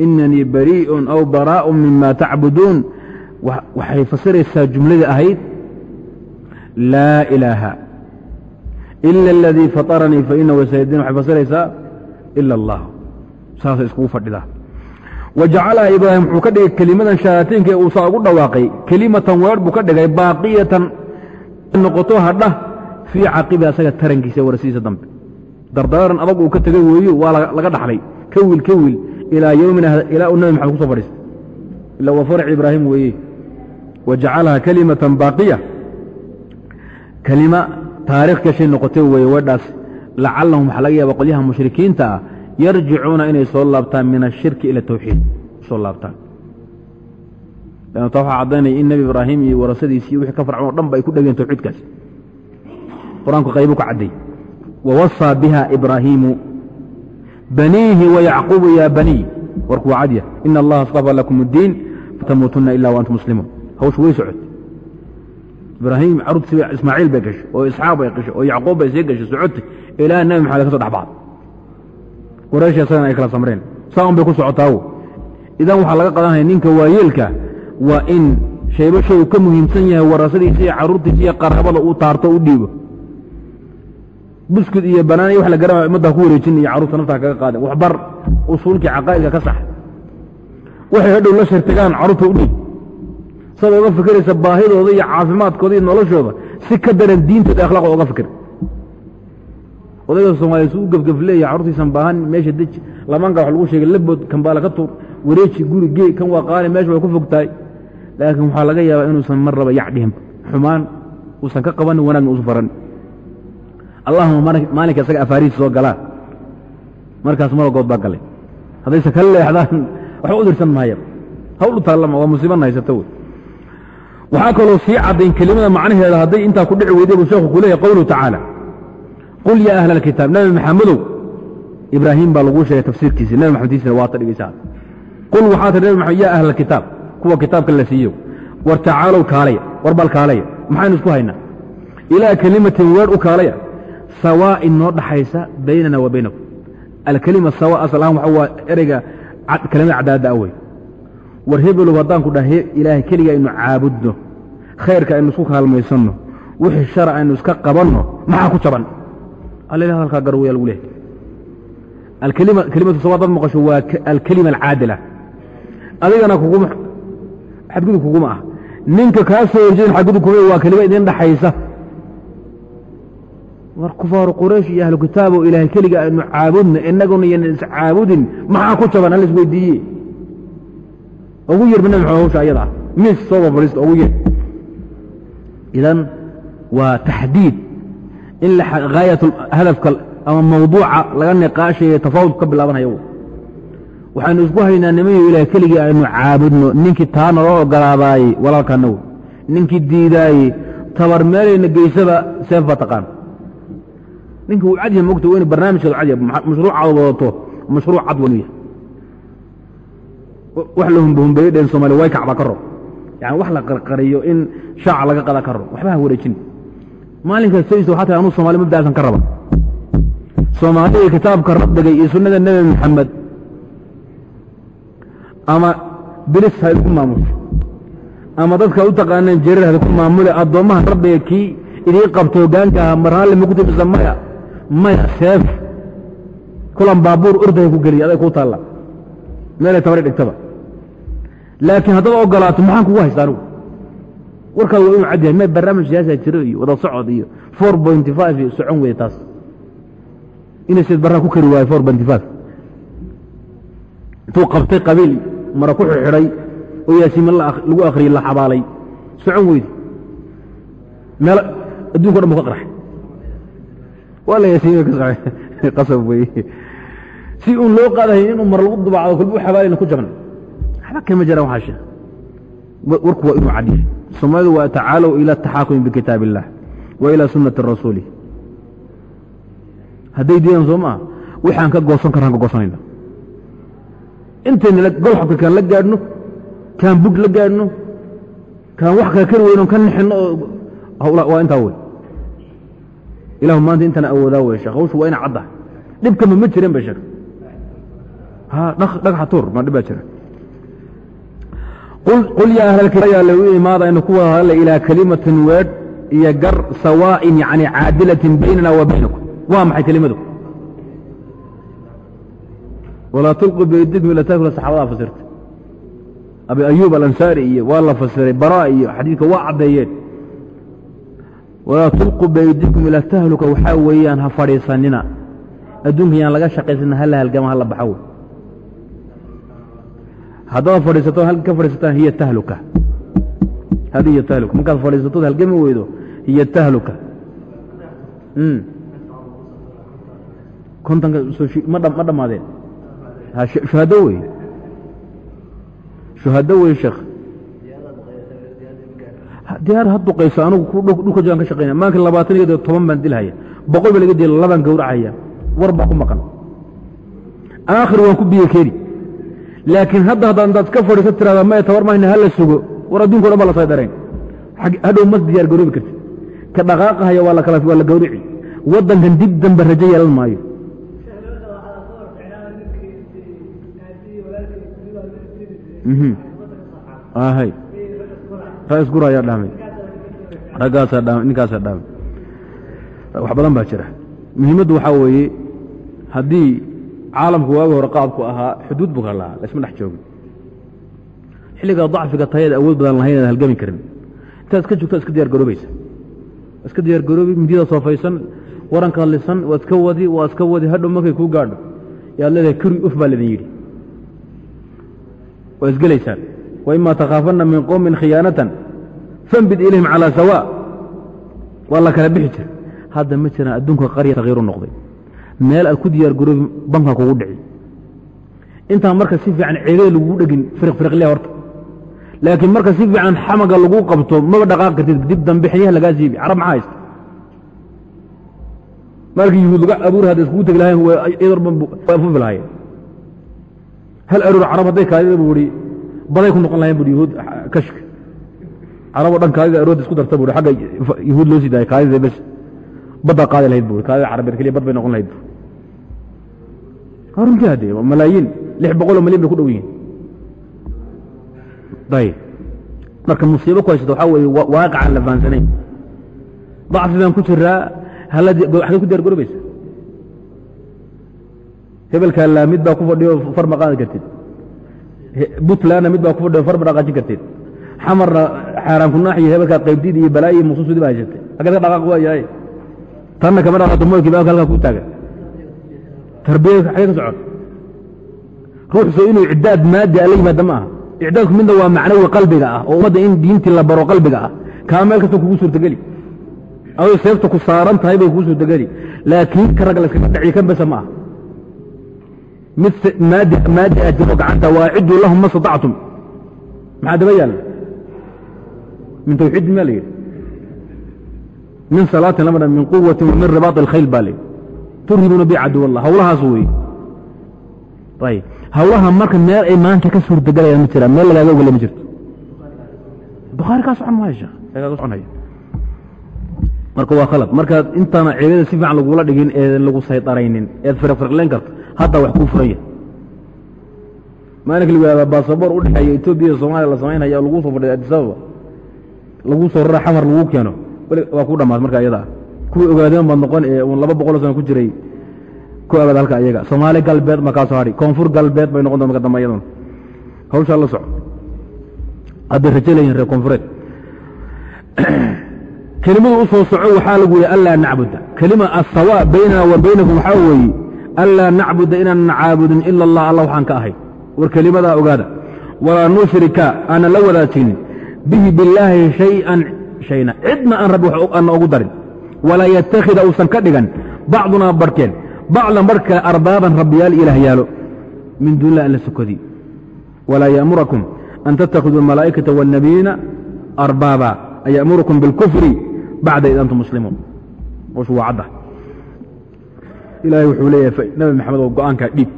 inanii barii'un aw baraa'un mima tacbuduun waxay fasiraysaa jumladii ahayd laa ilaaha ila aladii faطaranii fainahu saydiin waxay fasiraysaa ila allah. Saasay iskugu fadhidaa. Wa jacalaha ibraahim wuxuu ka dhigay kelimadan shahaatiinka ee uusaa ugu dhawaaqay. Kelimatan weer buu ka dhigay baaqiyatan. Noqoto hadha fii caqibi asaga tarankiisa warasidiisa dambe. Dardaaran adag uu ka tegay weeyo waa laga dhaxlay. Ka wiil ilaa yowmina ilaa uu nabi maxamed ku soo fadhiistay. Ila waa farac ibraahim weeye wa jacalaha kelimatan baaqiya. Kelima taarikh gashay noqotay weeye weedhaas. Lacallahum waxaa laga yaaba qolyaha mushrikiinta ah yarjicuuna inay soo laabtaan min ashirki ila tawxiid. Soo laabtaan. Taa waxaa caddaynaya in nebi ibraahim iyo warasadiisi wixii ka farcan o dhan ba ay ku dhegeen tawxiidkaas. Qur'aanku qaybu ka cadday. Wawasaa biha ibraahiimu baniihi wayacquubu ya baniy warku waa cadya ina allaha اstafa lakum اddiin fatamuutunna ila waantum muslimuun hawshu way socotay. Ibraahim carurtiisi ismaaciil bay gashay oo isxaaq bay gashay oo yacquub bay sii gashay socotay ilaa nebi maxamed ka so dhex bacda quraysh asagana ay kala samreen. Saa un bay ku socotaawo idan waxaa laga qadanaya ninka waayeelka waa in shaybo shay uu ka muhiimsan yahay warasadiisa iyo carruurtiisa iyo qaraabada uu taarto u dhiibo. Buskud iyo banaan iyo wax la garama ummaddaa ku wareejin iyo carruurta naftaa kaga qaadin waxbar usuulkii caqaa'idka ka sax waxay la shirtagaan sada oga fikiraysa baahidooda iyo caafimaadkooda iyo noloshooda si ka daran diintooda akhlaaqda oga fikir. Odayga soomaaliya su u gefgefleeya carruurtiisan baahan meesha deji lamanka wax lagu sheegay labood kambaala ka tuur wareeji guri gee kan waa qaali meesha way ku fogtahay. Laakiin waxaa laga yaabaa inuusan mar raba yacdhihin xumaan uusan ka qabanin wanaagna uusan faran allahuma maalinka isaga afaarihiisa soo galaan markaas malagood baa galay. Haddayse ka leexdaan waxba u dirsan maaya hawl u taallama waa musiibana haysata wey waxaa kaloo sii caddayn kelimada macnaheeda hadday intaa ku dhici weyday buu sheekhu ku leeyahy qowluhu tacaala. Qul yaa ahla alkitaab nabi maxamedow. Ibraahim baa laguu sheegay tafsiirkiisi nabi maxamedtiisina waata dhegeysaa qul waxaa tii nabi maxamed yaa ahla alkitaab kuwa kitaabka la siiyo. War tacaalow kaalaya war bal kaalaya. Maxaynu isku haynaa? Ilaa kelimatin weer u kaalaya. Sawaa'in noo dhaxaysa baynana wa baynakum. Alkelima sawa asal ahaan waxa waa ereyga kelimada cadaadda ah wey war hebelow haddaan ku dhaha ilaahay keliga aynu caabudno khayrka aynu isku kaalmaysanno wixii shara aynu iska qabanno maxaa ku jaban? Alla halkaa garwaya lagu leehay kelimatu sawa dad maqasho waa alkelima alcaadila. Adigana xadgudub kuguma ah. Ninka kaa soo horjeedin xadgudub kuma waa kelima idin dhaxaysa. War kufaaru quraysh iyo ahlu kitaabo ilaahay keliga aynu caabudna inaguna yan iscaabudin maxaa ku jaban? Hal isweydiiye ugu yar bina maxaa hawsha ayada ah. Miis sooba fadhiista ugu yar. Idan waa taxdiid in haayat hadafka ama mawduuca laga niqaashaya tafaawud ka bilaabanaya waxaynu isku haynaa nimayo ilaah keligii aynu caabudno. Ninkii taa naloo ogolaadaayey walaalkaana wey ninkii diidaayey tabar meelayna geysaba seef baa taqaan. Ninka uu cadyahay mogta waynu barnaamijkeedu cadyahay mashruucaad wadato. Mashruuc cad wanu yahay wax la humbahumbeeye dheen somaaliya way kacba ka yani wax la qarqariyo in shaaca laga qada ka rob. Waxba ha wareejin. Maalinkaas saysa waxaa tahay anuu somaali mabda'asan ka raba. Soomaaliya kitaabka rabbiga iyo sunnada nebi maxamed ama bilis ha idinku maamusho ama dadka u taqaaneen jarir ha idinku maamule addoommaha rabbiga kii idiin qabto hoggaanka aha marhaanle maku tirisa maya maya seef. Kulan baabuur ordahay ku geliya aday kuu taalla. Meelay tabari dhigtaba laakiin haddaad ogolaato maxaan kugu haysta anigu warkaad waa inuu cad yahay me barnaamij siyaasa jiro iyo wada socod iyo four pointy five iyo socon weeye taas inay seed barraa ku kari waayo four pointy five. Intuu qabtay qabiil mara ku xidhay oo yaasiime lagu akhriyey la xabaalay. Socon weydi. Meel adduunka o dhan bu ka qarxay waa la yaasiime ka socay qasab weye si uun loo qaadahay inuu mar lagu dubacdo kolba u xabaalayna ku jaban waxba kama jiraan waxaa sheekh warku waa inuu cadyahay soomaalidu waa tacaalow ila taxaakumi bikitaab illah wa ilaa sunnati rasuulih hadday diidaan soo maa waxaan ka goosan karaan ka goosanayna intayna golxabka kaan la gaadhno kaan bug la gaadhno kaan wax kala kari weyno ka nixinno oo waa intaa wey. Ilahu maanta intana awoodaa wey sheekh. Hawshu waa ina cadda. Dhibkama ma jireen ba sheekh ha dhagaxa tuur ma dhib baa jira qul yaa ahlalkitaab lagu imaada inu ku wada hadla ilaa kalimatin weedh iyo gar sawaa'in yani caadilatin baynana wa baynakum. Waa maxay kelimadu? Walaa tulqu biydikum ila taakula saxaabadaa fasirta abi ayuub alansaari iyo waa la fasiray bara iyo xadiidka waa caddeeyeen. Walaa tulqu biydikum ila tahluka waxaa weeyaan ha fadhiisanina. Adduunka yaan laga shaqaysana hala halgama hala baxa wey haddaad fadhiisato halka ka fadhiisataan hiya tahluka. Hadi hiya tahluka. Markaad fadhiisatood halgami weydo hiya tahluka. Kontanka ma dhammaadeen shuhado wey. Shuhado wey sheekh. Diyaar ha duqayso anugu dhulka joogan ka shaqaynaya maanka labaatan iyo toban baan dilhaya. Boqol ba laga dila labaan gawracaya war baa ku maqan. Aakhir waan ku biyo keeni laakiin hadda hadda intaad ka fadhiiso tirada maya tabar mahayna hala sugo. War adduunka o dhan ba la saydarayn hadhow mas diyaar garoobi karti ka dhaqaaqahaya waa la gawrici. Waddankan dib dambe rajo yeelan maayo. Dhaamay. Ninkaasaa dhaamay. Wax badan baa jira. Muhiimaddu waxaa weeye haddii caalamku waagi hore qaabku ahaa xuduud buu kala lahaa laysma dhex joogin. Xilligaa dacfiga tayada awood badan lahayn inaad halgami karin. Intaad iska joogto iska diyaar garoobaysa. Iska diyaar garoobi midiyada soofaysan waranka lisan waa iska wadi waa iska wadi hadhow markay kuu gaadho yaad leedahay kuri uf baa laidin yidhi. Waa isgelaysaan waima takhaafanna min qowmin khiyaanatan fambid ilayhim calaa sawaa waa la kala bixi jira hadda ma jiraan adduunka qarya takhiiru noqday meel aad ku diyaar garoobi banka kugu dhici. Intaan marka si fiican ceegada lagugu dhegin firiqfiriqle horta. Laakiin marka si fiican xamaga lagu qabto maba dhaqaaq kartid dib dambe xiniyaha lagaa siibi carab maxaa haysta markii yuhuud laga abuur hadda iskugu tegi lahayn fufi lahayen hal aroor carab hadday kaadida buu ihi baday ku noqon lahayn bui yuhuud kashka caraboo dhan kaadida aroorda isku darta bui agga yuhuud loo sii daaya kaadida bes. Baddaa qaadi lahayd bui kaadida carabeed keliya bad bay noqon lahayd runtii hadde malaayiin lix boqoloo malyan bay ku dhow yihiin. Ayb marka musiibo ku haysato waxaa weeye waaqicaan la faansanayn. Dacfi baan ku jiraa xagay ku diyaar garoobaysa hebelkaa mid baa ku fadhiyo far qaadi kartid. Buntlandna mid baa ku fadhiyo far ma dhaqaajin kartid. Xamarna xaaraan kunaax iyo hebelkaa qaybdiid iyo balaayi iyo musuusudi baa haysatay. Haggeed ka dhaqaaq waa yahay tanna kama dhaqaato moolkii baa halkaa ku taagan tarbiyada xagee ka socon ruuxso inuu icdaad maadi ala yimaada ma aha. Icdaadku midna waa macnawi qalbiga ah oo ummadda in diintii la baro qalbiga ah kaa meel kastoo kugu suurtageli. Adoo seefta ku saaran tahay bay kugu suurtageli. Laakiin ka ragga layskaga dhaciyo kan besa ma ah mid maadi aad jiro gacanta waaciduu lahum ma statactum maxaa daba yaalla min tawxiidin maa la yidhi. Min salaatin lamada min quwatin wa min ribaat alkhayl baa la yidhi turhibuuna bi caduw hawlahaas weeye ayb hawlaha marka meel ay maanta ka suurtagelayaan ma jiraan meel lagaaga ogole ma jirto. Bukhaari kaa socon maayo sheekh. Soconaya. Marka waa khalad. Markaad intaana ceebada si fiican lagula dhigin eedan lagu saydaraynin eed firqfirqlayn karto hadda wax kuu furan yahay maalinka lagu yihahda baasaboor u dhexeeya etoobiya soomaaliya la samaynaya oo laguu soo fadhiya adisababa laguu soo rara xamar laguu keeno. Waa kuu dhammaad marka iyada kuwii ogaadeen baad noqon ee uun laba boqoloo sano ku jiray. Ku abaad halka iyaga soomaali galbeed ma kaa soo hadhi koonfur galbeed bay noqon doon marka dambe iyaduna hawshaa la soco. Hadday rajo leeyihiin reer koonfureed. Kelimadu u soo soco waxaa lagu yihi anlaa nacbuda. Kelima asawa baynana wa baynakum waxaa weeye anlaa nacbuda inaanan caabudin ila allah alla waxaan ka ahay. War kelimadaa ogaada. Walaa nushrika aanan la wadaajinin bihi billaahi shayan shayna. Cidna aan rabbi ana ugu darin walaa yattakhida uusan ka dhigan bacdunaa barhkeen bacdan barh kale arbaaban rabbiyaal ilaah yaalo min duunilah alla sokadii walaa yaamurakum an tattakhiduu almalaa'ikata waاnnabiyiina arbaaba an ya'murukum biاlkufri bacda id antum muslimuun hawshu waa cadda ilahay wuxuu leeyahay nabi maxamed oo go'aankaa dhiib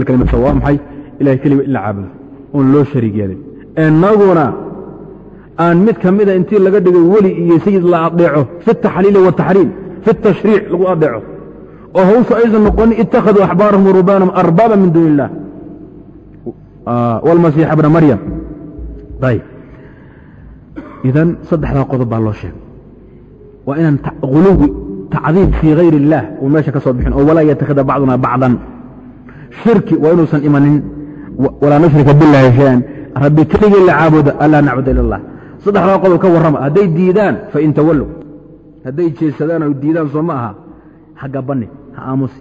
alkalimata waa maxay ilahay kelima in la caabudo oon loo shariig yeelin aan mid ka mida intii laga dhigay weli iyo sayid la adeeco fi taxliili wataxriim fi tashriic lagu adeeco oo hawshu aysan noqonin ittakhaduu axbaarahum rubaanahum arbaaba min duuni illah ah, walmasiixa bna maryam. Ayb idan saddexdaa qodob baa loo sheegay. Waa inaan uluwi tacdiib fii hayr illaah uu meesha ka soo bixin oo walaa yatakida bacduna bacdan. Shirki waa inuusan imanin walaa nushrika billahi shayan. Rabbi keligii la caabuda anlaa nacbuda ila allah saddexdaa qodob ka warrama hadday diidaan fain tawallow hadday jeesadaan oo diidaan soo ma aha xagga banni ha aamusi.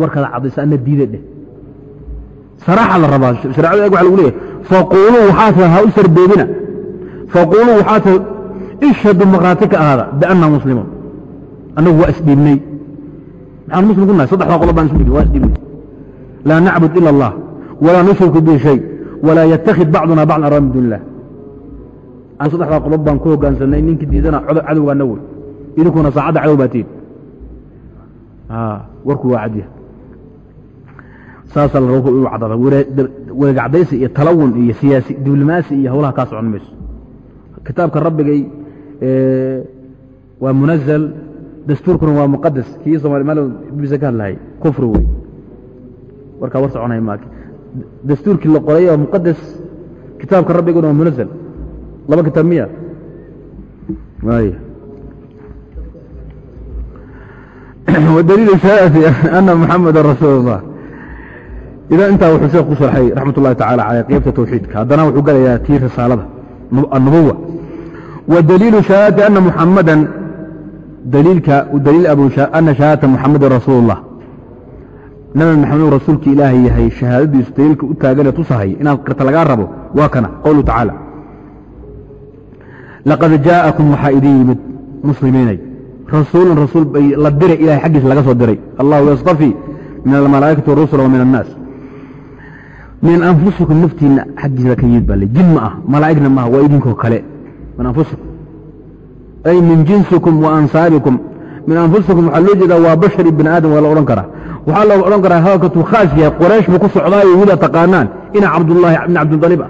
Warkada caddaysa ana diida dheh. Saraaxa la rabaa shareecada eg waxa lagu leeyahay faquuluu waxaa tahay ha u sarbeebina. Faquuluu waxaa tahay ishhadu maqraati ka ahaada bianna muslimuun. Annagu waa isdhiibnay. Maxaan muslim ku nahay? Saddexdaa qodob baan isu dhibnay waa isdhiibnay. Laa nacbud ila allah walaa nushriku bihi shay walaa yattakhid bacduna bacdan arbaa min duuni illah aan saddexdaa qodob baan ku hoggaansanay ninkii diidana cadowgaana wey idinkuna saacadda cadow baa tihin warku waa cadiya. Saasaa la raba inuu wareegacdaysi iyo talawun iyo siyaasi diblomaasi iyo howlaha kaa socon mayso. Kitaabka rabbigay waa munazal dastuurkuna waa muqadas kii somali maal bisa ka hadlahay? Kufri wey. Warkaa war soconaya ma dastuurkii la qoray waa muqadas kitaabka rabbiguna waa munazal laba kitaab miya y ودليل شهادة أن محمد رسول الله إذا أنت وxuu sheek ku شharxay رaحmaة الlahi taعالى عalى qeybta tawxiidka haddana wuxuu galayaa tii risaalada النubuوة وdليiل شهاadة أنa محamada dliilka dliil أna شhahaadةa محamadi rasuul الlah nabi maxamed rasuulki ilaahay yahay shahaadadiisu daliilka u taagane tusahay inaad qirta lagaa rabo waa kana qowlu tacaalى laqad jaa'akum waxaa idin yimid muslimiinay rasuulun rasuul la diray ilahay xaggiisa laga soo diray allahu yastafii min almalaa'ikati warusula wa min annaas min anfusikum naftiinna xaggiisa ka yimid baa le jin ma ah malaa'igna maaha waa idinkoo kale min anfusikum ay min jinsikum wa ansaabikum min anfusikum waxaa loo jeedaa waa bashar ibni aadam waa la odhan karaa waxaa loo odhan karaa hadalkatuu khaas yahay qoraysh buu ku socdaayo wida taqaanaan ina cabdullaahi bni cabdilqalib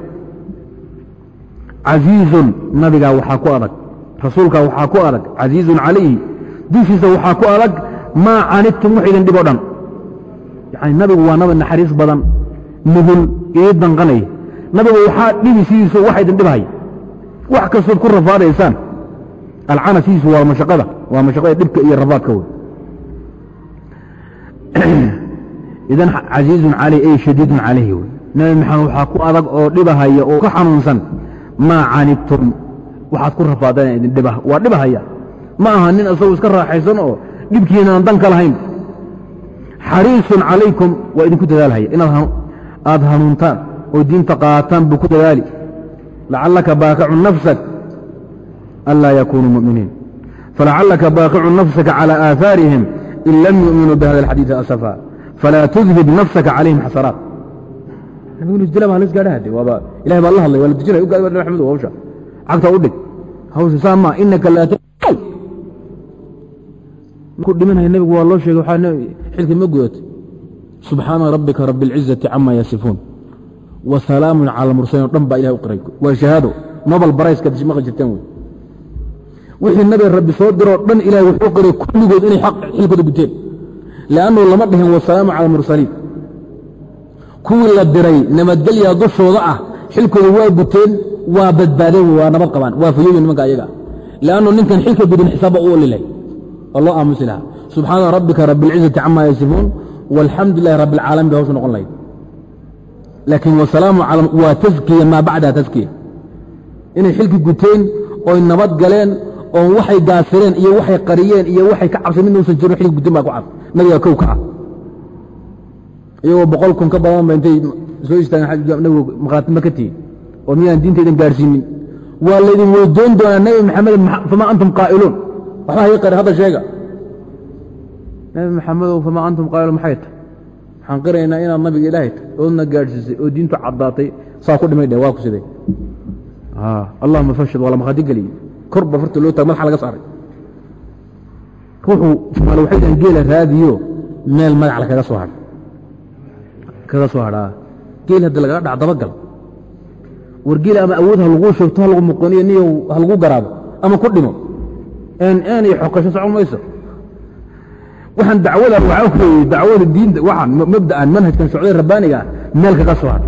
casiizun nabigaa waxaa ku adag rasuulkaa waxaa ku adag casiizun calayhi dushiisa waxaa ku adag maa canidtum wax idin dhib o dhan. Yani nabigu waa nabi naxariis badan nugul ii danqanaya nabigu waxaa dhibi sidiisu wax idin dhibhay. Wax kastood ku rafaadaysaan alcana sidiisu waa mashaqada waa mashaqada dhibka iyo rafaadka wey idan casiizun calayh ay shadiidun calayhi wey nabi maxamed waxaa ku adag oo dhibahaya oo ka xanuunsan maa canidtum waxaad ku rafaadana idin dhibah. Waa dhibahaya ma aha nin isagu iska raaxaysan oo dhibkiinaan dan ka lahayn. Xariisun calaykum. Waa idinku dadaalhaya. Inaad aad hanuuntaan oo diinta qaataan buu ku dadaali. Lacallaka baakicun nafsak anlaa yakunuu mu'miniin. Falacallaka baakicun nafsaka calى aahaarihim in lam yu'minuu bihada alxadiiثi asafa falaa tudhib nafsaka calayhim xasaraat nabigunu isdila baa lasgaadha hade waaba ilahay baa la hadlay waa la dejinaya u gaad nabi axmed hawsha. Cagta u dhig. Hawsha saa maa inaka laa markuu dhimanaya nebigu waa loo sheegay waxaa xilka ma gudatay subxaana rabbika rabi اlcizati cama yasifuun. Wa salaamun cala almursaliin o dhan baa ilahay u qiray. Waa shahaado nobel barayska maqli jirteen wey. Wixii nabi rabbi soo diroo dhan ilahay wuxuu qiray kulligood inay xilkooda guteen. Liannahu lama dhihin wasalaamu cala almursaliin kuwii la diray nabadgelya dushooda ah xilkooda waa guteen waa badbaadeen waa nabad qabaan waa fayoyin nimanka ayaga. Liannu ninkan xilka gudin xisaabba u olilay oo loo aamusi lahaa. Subxaana rabbika rabi اlcizati cama yasifuun. Walxamdu lilahi rabbi اlcaalamiin bay hawsha noqon lahayd. Laakiin wasalaamu waa taskiya maa bacdaha taskiya inay xilki guteen oy nabad galeen oon waxay gaasireen iyo waxay qariyeen iyo waxay ka cabseen midna usan jirin xilki guteen baa ku cad. Nabiga kow ka ah iyagoo boqol kun ka badan ba intay soo istaagen nabigu maqaatimo ka tihin oo miyaan diintaydan gaarsiinin. Waa laydin weydoon doonaa nebi maxamed famaa antum qaa'iluun waxba hay hadda sheega. Nebi maxamedow famaa antum qaa'iluun maxay tahay? Waxaan qiraynaa inaad nabiga ilaahay tahay oodna gaadhsiisay oo diintu caddaatay saa ku dhimay dhe waa ku sidee allahuma fashid waa la maqaadi geliye korba farta loo taag madaxa laga saaray. Ruuxuu somaali waxay dhahan geela raadiyo meel magac la kaga soo hadh kaga soo hadhaa geel haddi lagaga dhac dabagal. War geel ama awood ha laguu sheegto ha lagu muqoniyo niyow ha lagu garaabo ama ku dhimo. Een een iyo xokasho socon mayso. Waxaan dacwada waxaa weeye dacwada diinta waxaan mabda'an manhajkan socday rabbaaniga meel kaga soo hadh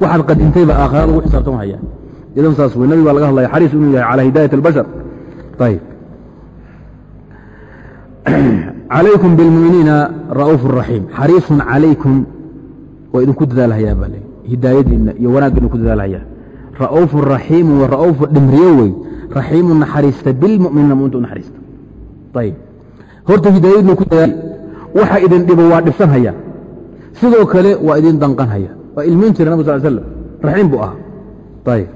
waxaad qadintayba aakhira lagu xisaabtan haya. Idan saas wey nabi baa laga hadlaya xariis inuu yahay calى hidaayat اlbashar ayb calaykum biاlmuminiina ra'uuf raxiim xariisun calaykum waa idinku dadaalhayaa baa le hidaayadiinna iyo wanaaggiina ku dadaalhayaa. Ra'uufu raxiimu wa ra'uufu dhimriyo wey raxiimu naxariista bilmuminiina muminta u naxariista. Ayb horta hidaayadinu ku dadaal waxa idin dhibo waa dhibsanhaya sidoo kale waa idin danqanhaya waa ilmayn jira nabg sal slam raxiim buu ahaa. Ayb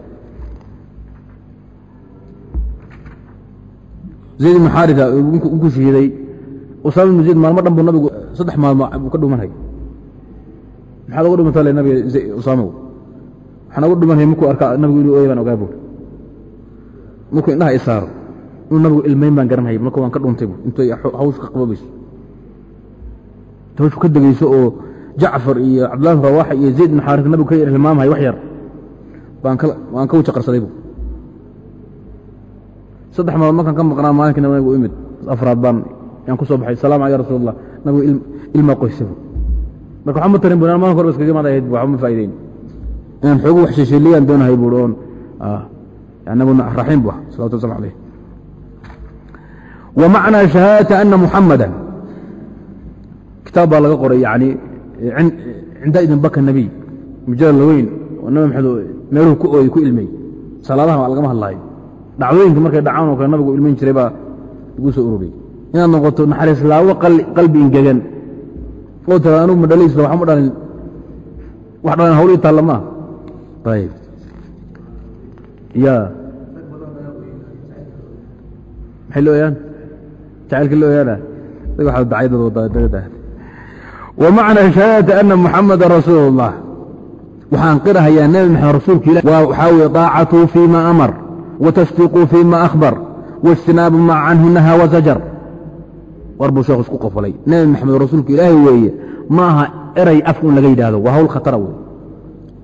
zayd ibnu xaarita ku shahiiday usaama ibnu zayd maalmo dhan buu nabigu saddex maalmo buu ka dhumanhay maxaad uga dhumanta le nabiga usaamow waxaan uga dhumanhay markuu arkaa nabigu inuu ooya baan ogaa buur markuu indhaha i inuu nabigu ilmayn baan garanhaya marka waan ka dhuntay bu intay hawshu ka qababayso hawshu ka degayso oo jacfar iyo cabdillahi bin rawaxa iyo zayd ibnu xaarita nabigu ka yar hilmaamhay wax yar baan ka waja qarsaday bu saddex maalmood markaan ka maqnaa maalinkiina nabigu imid afraad baan yaan ku soo baxay. Salaam ya rasuul allah nabigu ilmaa qoysabu marka waxaa ma tarin bu maalin korba iskaga imaad ahayd. Waxba ma faa'ideyn inaan xoogu wax sheesheeliyaan doonahay buuri oon nabiguna raxiim bu ah. Salawatu waslam alayh wa macnaa shahaadata ana muxamada kitaab baa laga qoray yani cinda idin baka nabiy mujalad laweyn oo nabi maxamed meeluhu ku ooyey ku ilmey salaadaha lagama hadlaayo dhacdooyinka markay dhacaan oo kale nabigu ilmayn jiray baa lagu soo ururiyey inaad noqoto naxariislaawo qalbi ingegan. Oo tira anugu ma dhalaysla wax ma dhalin. Wax dhalan hawlii taalla ma ah ayb ya maxay la oyaan jacaylka la oyaana dag waxaa dacaydad wadadagada wamacna shahaadata ana muxamada rasuul اllah waxaan qirahayaa nebi maxamed rasuulka ila waxaa weye طaacatu fii ma amar watasdiqu fii ma akhbar waijtinaabu ma canhu naha wazajar war buu sheekhu isku qofalay. Nebi maxamed rasuulka ilaahay weeye ma aha eray afka un laga yidhahdo waa hawl khatara wey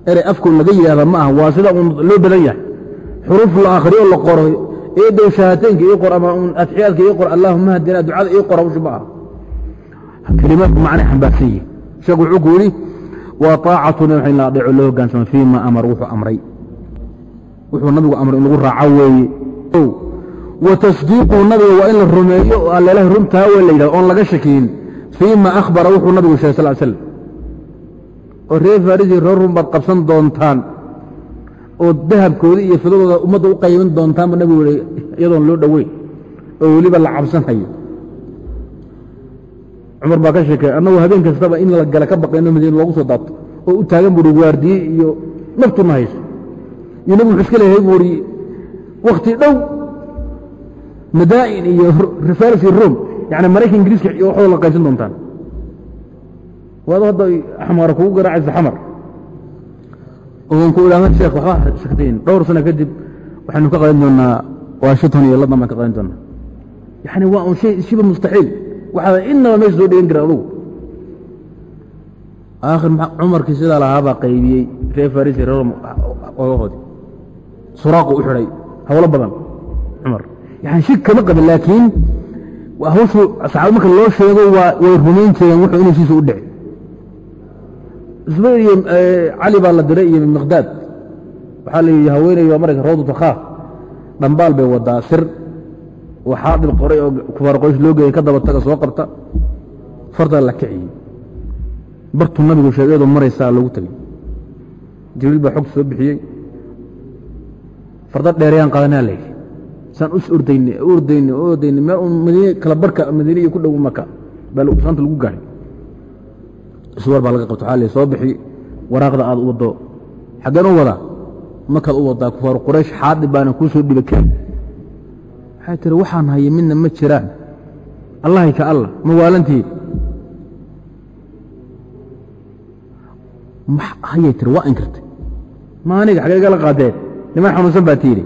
eray afka un laga yidhahdo ma aha waa sida un loo badan yahay. Xuruuf la akhriyo la qoro eedow shahaataynka ii qor ama un adxiyaadka ii qor allahuma hadina ducada ii qor hawsha ma aha kelimaadku macnay xambaarsan yihi sheekhu wuxuu ku yidhi waa طaacatu nabi in la adeeco loo hogaansamo fiima amar wuxuu amray. Wuxuu nabigu amray in lagu raaco weeye wa tasdiiqu nabiga waa in la rumeeyo oo allelaha runtaa we la yidhahdo oon laga shakiyin. Fiima akhbara wuxuu nabigu sheegay sal slam oo reer farisi reer run baad qabsan doontaan oo dahabkooda iyo fidadooda ummadda u qaybin doontaanba nabigu yihi iyadoon loo dhoweyn oo weliba la cabsanhayo. Cumar baa ka sheekey annagu habeen kastaba in la gala ka baqayno madiina loogu soo daabto oo u taagan buuri waardiye iyo naftuna hayso iyo nabigu wuxuu iska leeyahay buuri wakti dhow madaa'in iyo rifaris iyo rom yani maraykan ingiriiska waxooda la qaybsan doontaan waado hadda xamaara kugu garaacaysa xamar oon ku idhahda sheekh waxba shaktayn dhowr sano kadib waxaynu ka qadan doonaa washington iyo london baan ka qadan doonaa yani waa un shay shiba mustaxiil waxaada inaba meesha soo dhegan karin adugu aakhir cumarkii sidaa lahaabaa qaybiyey reer faris iyo reer rom ogahoodii suraaqu u xidhay hawlo badan cumar yani shig kama qabin laakiin hawshu saxaabad marka loo sheego way rumayn jireen wuxuu siisa u dhici zubayr iyo cali baa la diray iyo miqdaad. Waxaa la yidhi haweeney baa marayka rawdu takhaaf dhambaal bay wadaa sir. Oo xaadib qoray oo kufaar qoysh loo geeyay ka daba taga soo qabta. Fartaa la kiciyey. Bartuu nabigu sheegay iyadoo maraysaa loogu tegey jibriil baa xog soo bixiyey. Farda dheerayaan qaadanaa layidhi saan us ordayne ordayne ordayne un madiine kala barka madiine iyo ku dhow maka baa saanta lagu gaadhay. Iswar baa laga qabta waxaa la soo bixi waraaqda aad u waddo xaggeen u wadaa makaad u wadaa kufaar quraysh xaadib baana kuu soo dhiba keen. Waxay tiri waxaan haya midna ma jiraan. Allahay ka allah ma waalantiid hayay tiri waa inkirtay. Ma aniga igala qaadeen niman xanuunsan baa tiidhi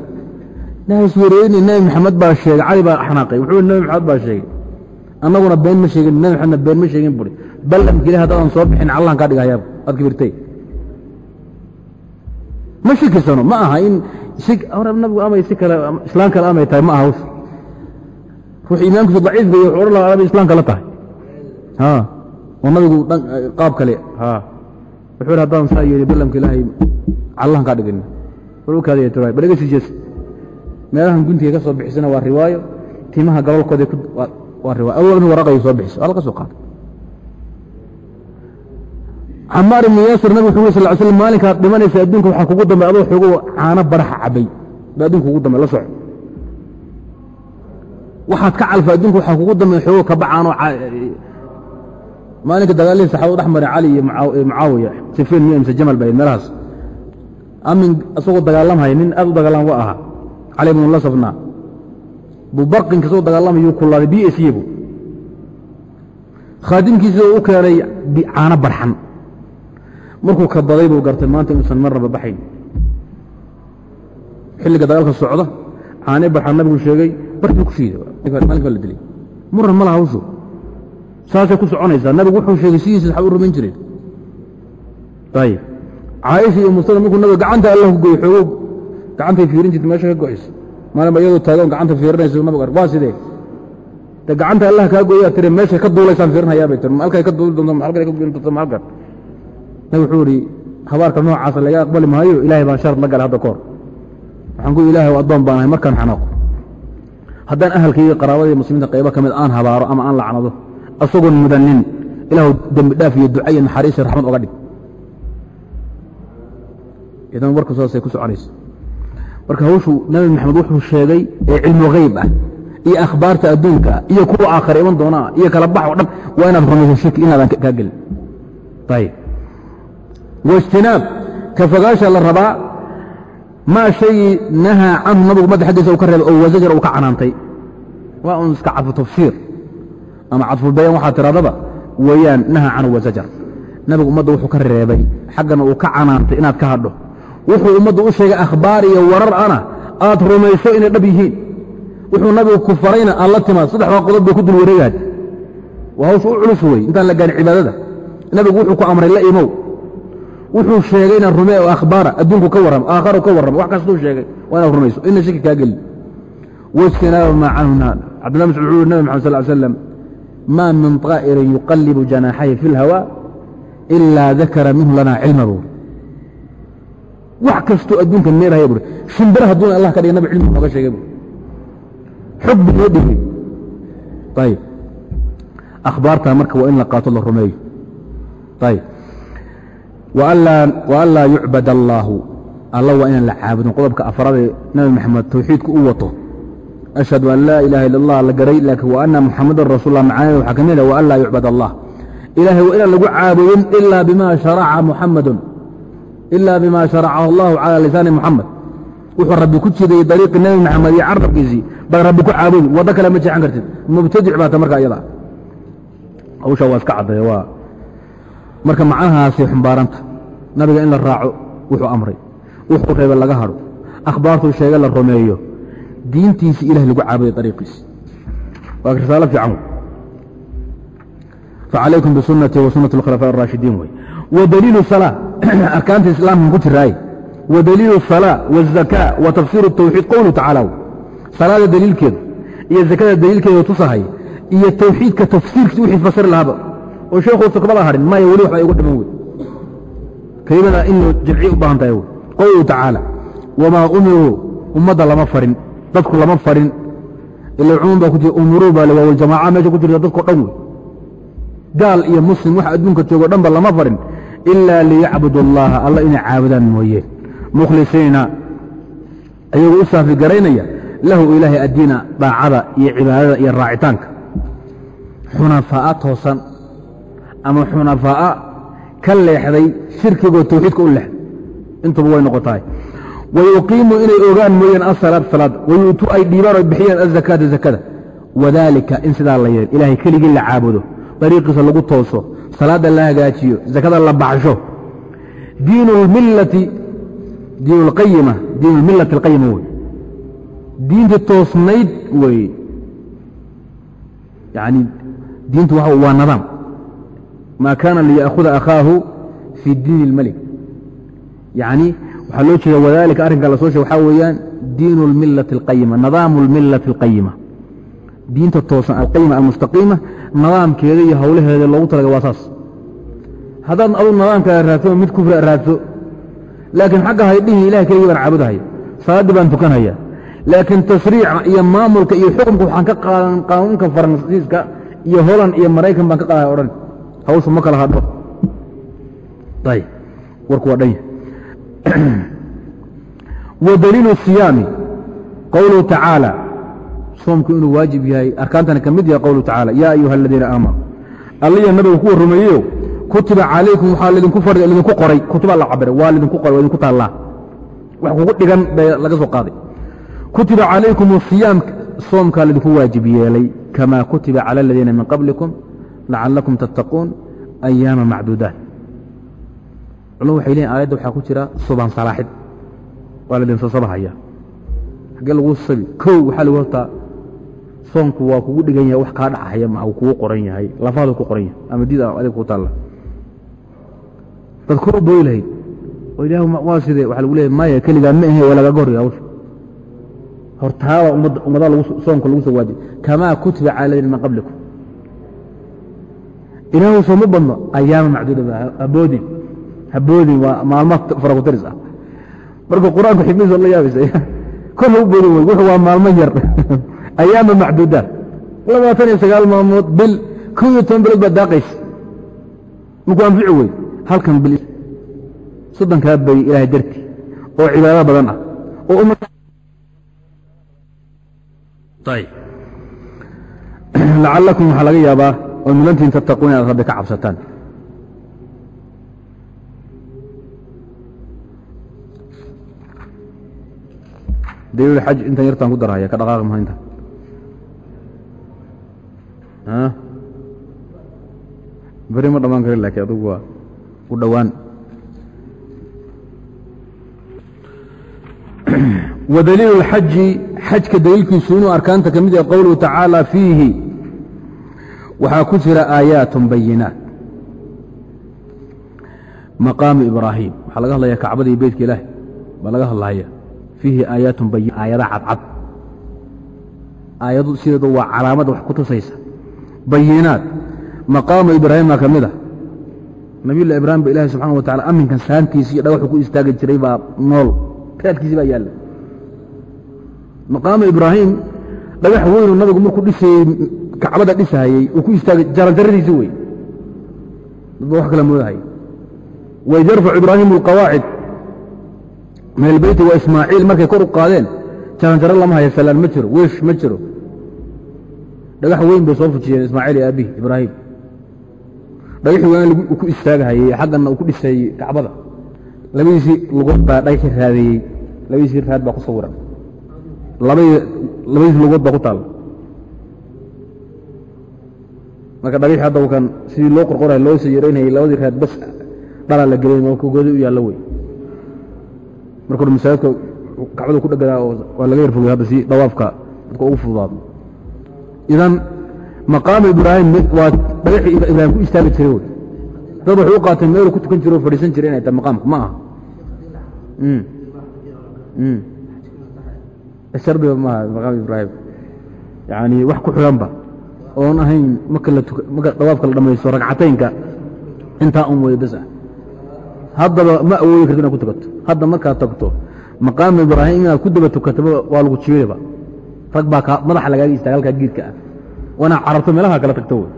naaswereeni nebi maxamed baa sheegay cali baa xanaaqay. Wuxuu nebi maxamed baa sheegay. Annaguna been ma sheegin nebi maxamedna been ma sheegin buri. Ballamkili haddaadan soo bixin callahan kaa dhigahayaab aad kibirtay? Ma shikisano ma aha in si nabigu amay si kale islaan kale amay tahay ma aha ruux iimaankiisu daciifka iyo wuxuu odhan lahaa islaan kale tahay. Ha oo nabigu qaab kale wuxuu haddaan saa yeeli ballamka ilaahay callahan kaa dhigin. War u kaadaya bal iga sii meelahan guntiga ka soo bixisana waa riwaayo. Timaha gabalkooda waa riwaayo. Awow in waraqay soo bixiso soo qaado camaar ibnu yaasir nabig wuxuu sal ly slam maalinkaad dhimanaysa adduunka waxaa kugu dambay adoo xoogo caano baraxa cabay. Ba adduunka kugu dambay la soco waxaad ka calfa adduunka waxaa kugu dambay xoogo kabacaanoo maalinka dagaalihii saxaabadu dhex maray cali iyo mucaawiya sifiin miya mise jamal bay meelahaas. Amin isagoo dagaalamhay nin aad u dagaalam wa ahaa cali bnu lasafna buu barqinka isagoo dagaalamay kulaaday b s bu khaadimkiisa u keenay caano barxan. Markuu ka baday buu gartay maanta inuusan marnaba baxayn xilliga dagaalka socda caane barxan nabigu sheegay barkii ku shiiday maalinka la dilay. Muran ma laha saasay ku soconaysaa. Nabigu wuxuu sheegay sidiisa saxaab u rumayn jireen ayib caaisha iyo muslim markuu nabiga gacanta allah ku goy xoogo gacantay fiirin jirta meesha ka go'aysa maalinba iyadoo taagan gacanta fiirinaysa nabigu waa sidee? De gacanta allah kaa gooyaa tiri meeshay ka duulaysaan fiirinhayaa bay halkay ka duuli doonto halkay ka goyn doonto halkan. Nabig wuxuu idhi habaarka noocaasa laga aqbali maayo ilaahay baan shard la galay hadda kahor waxaan ku ilaahay o addoon baan ahay markaan xanaaqo haddaan ahalkayga qaraabadii muslimiinta qaybo ka mid aan habaaro ama aan lacnado asagoon mudanin ilaahu dembi dhaaf iyo duca iyo naxariis iyo raxmad oga dhig. Idan warka saasay ku soconaysa marka hawshu nabi maxamed wuxuu sheegay ee cilmu hayb ah iyo akhbaarta adduunka iyo kuwa aakhare iman doonaa iyo kala bax o dhan waa inaad rumayso shirki inaadan kaa gelin. Ayib waijtinaab ka fogaasha la rabaa maa shaygii nahaa canhu nabigu ummadda xaggiisa uu ka reebay oo wasajar uu ka canaantay. Waa un iska cadfu tafsiir ama cadfulbayaan waxaa tiraadaba weeyaan nahaa canhu wasajar nabigu ummadda wuxuu ka reebay xaggana uu ka canaantay inaad ka hadho wuxuu ummaddu u sheegay akhbaar iyo warar ana aad rumayso inay dhab yihiin. Wuxuu nabigu ku farayna aad la timaad saddexdaa qodob bay ku dul wareegaan waa hawshu u culus wey intaan la gaarin cibaadada. Nabigu wuxuu ku amray la imow. Wuxuu sheegayna rumee oo akhbaara adduunku ka warrama aakharu ka warrama wax kastuu sheegay waa inaad rumayso ina shaki kaa gelin. Wajtinaaba maa canhunaan cabdillah mascuud wuxuu yuri nabi maxamad sal l slam maa min طaa'irin yuqalibu janaaxayhi fi اlhawa ilaa dakara minhu lana cilma buuri wax kastoo adduunka meerhaya buuri shimbira hadduuna allah ka dhiga nabi cilmi nooga sheegay buuri xog noo dhigay ayib akhbaartaa marka waa in la qaato la rumeeyo. Ayib waan laa yucbad allaahu alla waa inaan la caabudin qodobka afraadee nabi maxamed tawxiidku u wato. Ashhadu an laa ilaha ila allah la garay laakiin wa ana muxamadan rasuul lah macaanida waxaa ka mid ah wa an laa yucbad allah ilahay waa inaan lagu caabudin ilaa bima sharaca muxamadun ilaa bima sharacahu allahu cala lisaani muxamed wuxuu rabbi ku jidayey dariiqii nebi maxamed iyo carabkiisii baad rabbi ku caabudi waddo kale ma jeexan kartid. Mubtadic baata marka iyada hawshaa waa iska caddeeye waa marka macnahaasay xumbaaranta nabiga in la raaco wuxuu amray. Wuxuu reebe laga hadho akhbaartuu sheege la rumeeyo. Diintiisi ilah lagu caabuday ariiqiisi waa risaalo fiican facalaykum bisunatii wa sunati اlkhulafaa اraashidiin wey wadaliilu salaa arkaanta islaamkan ku jiraaye wa daliilu salaa wazakaa wa tafsiiru tawxiid qowluhu tacaala salaada daliilkeedu iyo zakada daliilkeeda tusahay iyo tawxiidka tafsiirkiis wixii fasir lahaba oo sheekhuusa kamada harin maya weli waxba igu dhiman wey kelimada in loo jamciye u baahan tahay wey qowluhu tacaala wamaa umiruu ummadda lama farin dadku lama farin. Ila cumuum baa ku jira umuruu baa lewaawal jamaaca meesha ku jirta dadko dhan wey gaal iyo muslim waxa adduunka joogo dhanba lama farin ilaa liyacbudu allaha alla inay caabudaan mooye mukhlisiina ayagoo u saafi garaynaya lahu ilaahay addiina daacada iyo cibaadada iyo raacitaanka xunafaa'a toosan ama xunafaa'a ka leexday shirkigoo tawxiidka u leexday intuba way noqotahay wayuqiimu inay ogaan mooyeen asalaad salaad wayuutuu ay dhiibaan oy bixiyaan azakaata zakada wadaalika in sidaa la yeel ilaahay keligii la caabudo dariiqiisa lagu tooso salaadda la hagaajiyo zakada la baxsho diinu اlmillati diin اlqayima diin اlmilati اlqayima wey diintii toosnayd wey yani diintu waa nadaam ma kaana liyأkhuda akhaahu fi diin اlmalik yani waxaa loo jeeda wadalika arrinka la soo sheeg waxaa weeyaan diin اlmilati اlqayima nadaamu اlmilati اlqayima diinta toosan alqayima almustaqiima nidaamkeeda iyo howlaheeda loogu talaga waa saas. Haddaad adu nidaamkaa raadso mid kufra raadso laakiin xagga haydhihii ilahay keligii baan caabudahaya salaaddii baan tukanhaya laakiin tasriica iyo maamulka iyo xukunka waxaan ka qaadan qaanuunka faransiiska iyo holand iyo maraykan baan ka qaadaya odhan hawshu ma kala hadho ayb warku waa dhanya wa daliilu siyaami qowluhu tacaala soomku inuu waajib yahay? Arkaantana ka mid yahay qowluhu tacala yaa ayuha aladiina aamanuu alliya nabiga kuwa rumeeyeyo kutiba calaykum waxaa lidinku far lidinku qoray kutubaa la cabiray waa lidinku qoray waa taallaa. Wax kugu dhigan bay laga soo qaaday. Kutiba calaykum siyaam soomkaa lidinku waajib yeelay kamaa kutiba cala aladiina min qablikum lacalakum tattaquun ayaama macduudaat culum waxay leeyiin aayadda waxaa ku jira suban salaaxid. Waa laydin sasabahaya xaggee lagu sabi kow waxaa lagu hortaa soonku waa kugu dhigan yahay wax kaa dhacahaya ma kugu qoran yahay. Lafaadu ku qoran yahay. Ama did adig ku taalla. Dad kor u lahayd. Oo ilaah waa sidee? Waxaa lagu leeyahy maya keligaa ma ahe waa lagaga horya hawsha. Hortaaba ummadda soonka lagu soo waajib kamaa kutiba cala ladina min qablikum. Ilaahu sooma badno ayaama macduuda haboodin. Haboodin waa maalmo farakutaris ah. Marka qur'aanku xibnihiisa la yaabaysa kor ha u boodin wey wuxuu waa maalmo yar ayaama macduudaat labaatan iyo sagaal maalmood bil kow iyo toban bilood baad daaqaysa maku anfici wey halkan bil soddonkaa beri ilaahay darti oo cibaado badan ah oo lacalakum waxaa laga yaabaa oo mudantiin tattaquun inaad rabbi ka cabsataan daliil xaj intan yartaan ku darhaya ka dhaqaaqi maha intan beri ma dhamaan karin laakiin adugu waa u dhowaan. Wa daliilu اlxaji xajka daliilkiisu inuu arkaanta ka mid yahay qowluhu tacaala fiihi. Waxaa ku jira aayaat bayinaat maqaamu ibraahim. Waxaa laga hadlaya kacbada iyo beytka ilaahi baa laga hadlahaya fiihi aayaatun bayin aayada cadcad aayadu sideedu waa calaamad wax ku tusaysa bayinaat maqaamu ibraahimaa ka mid a nabiyullahi ibraahim ba ilahi subxana wa tacala aminkan saantiisi iyo dhagaxu ku istaagi jiray baa nool. Raadkiisi baa yaalla maqaamu ibraahim dhagax weynuu nabigu markuu dhisayey kacbada dhisahayey uu ku istaagay jaranjaradiisi wey dadba wax kala moodahaya waid yarfacu ibraahimu alqawaacid min albeyti wa ismaaciil markay kor u qaadeen jaranjaro lama haya salaan ma jiro weesh ma jiro dhagax weyn bay soo fujiyeen ismaaciil iyo aabbihi ibraahim. Dhagaxii uu ku istaagahayey xagganna uu ku dhisayey kacbada. Labadiisii lugood baa dhagaxii raadeeyey labadiisii raad baa ku sawiran labadiisi lugood baa ku taalla marka dhagaxii hadda kan sidii loo qorqoray loo sayaraynayay labadii raad bas dhalaa la gelay goodi u yaallo wey. Marka hore kacbada ku dheganaa waa laga yarfogay hadda si dawaafka dadka ugu fududaado idan maqaamu ibraahim waa dhagaxii ibraahim ku istaagi jiray wey dad waxay u qaateen meelu ku tukan jiro o fadhiisan jiray inay tahay maqaamka ma aha shardiba maaha maqaamu ibraahim yani wax ku xiganba oon ahayn marka marka dawaafka la dhamaysto ragcataynka intaa un wey bas ah haddaba ma awoodi karto inaad ku tukato hadda markaad tagto maqaamu ibraahim inaad ku daba tukataba waa lagu jiiriba rag baa madaxa lagaaga istaaga halkaa giidka ah. Waana cararto meelaha kala tagto. Wey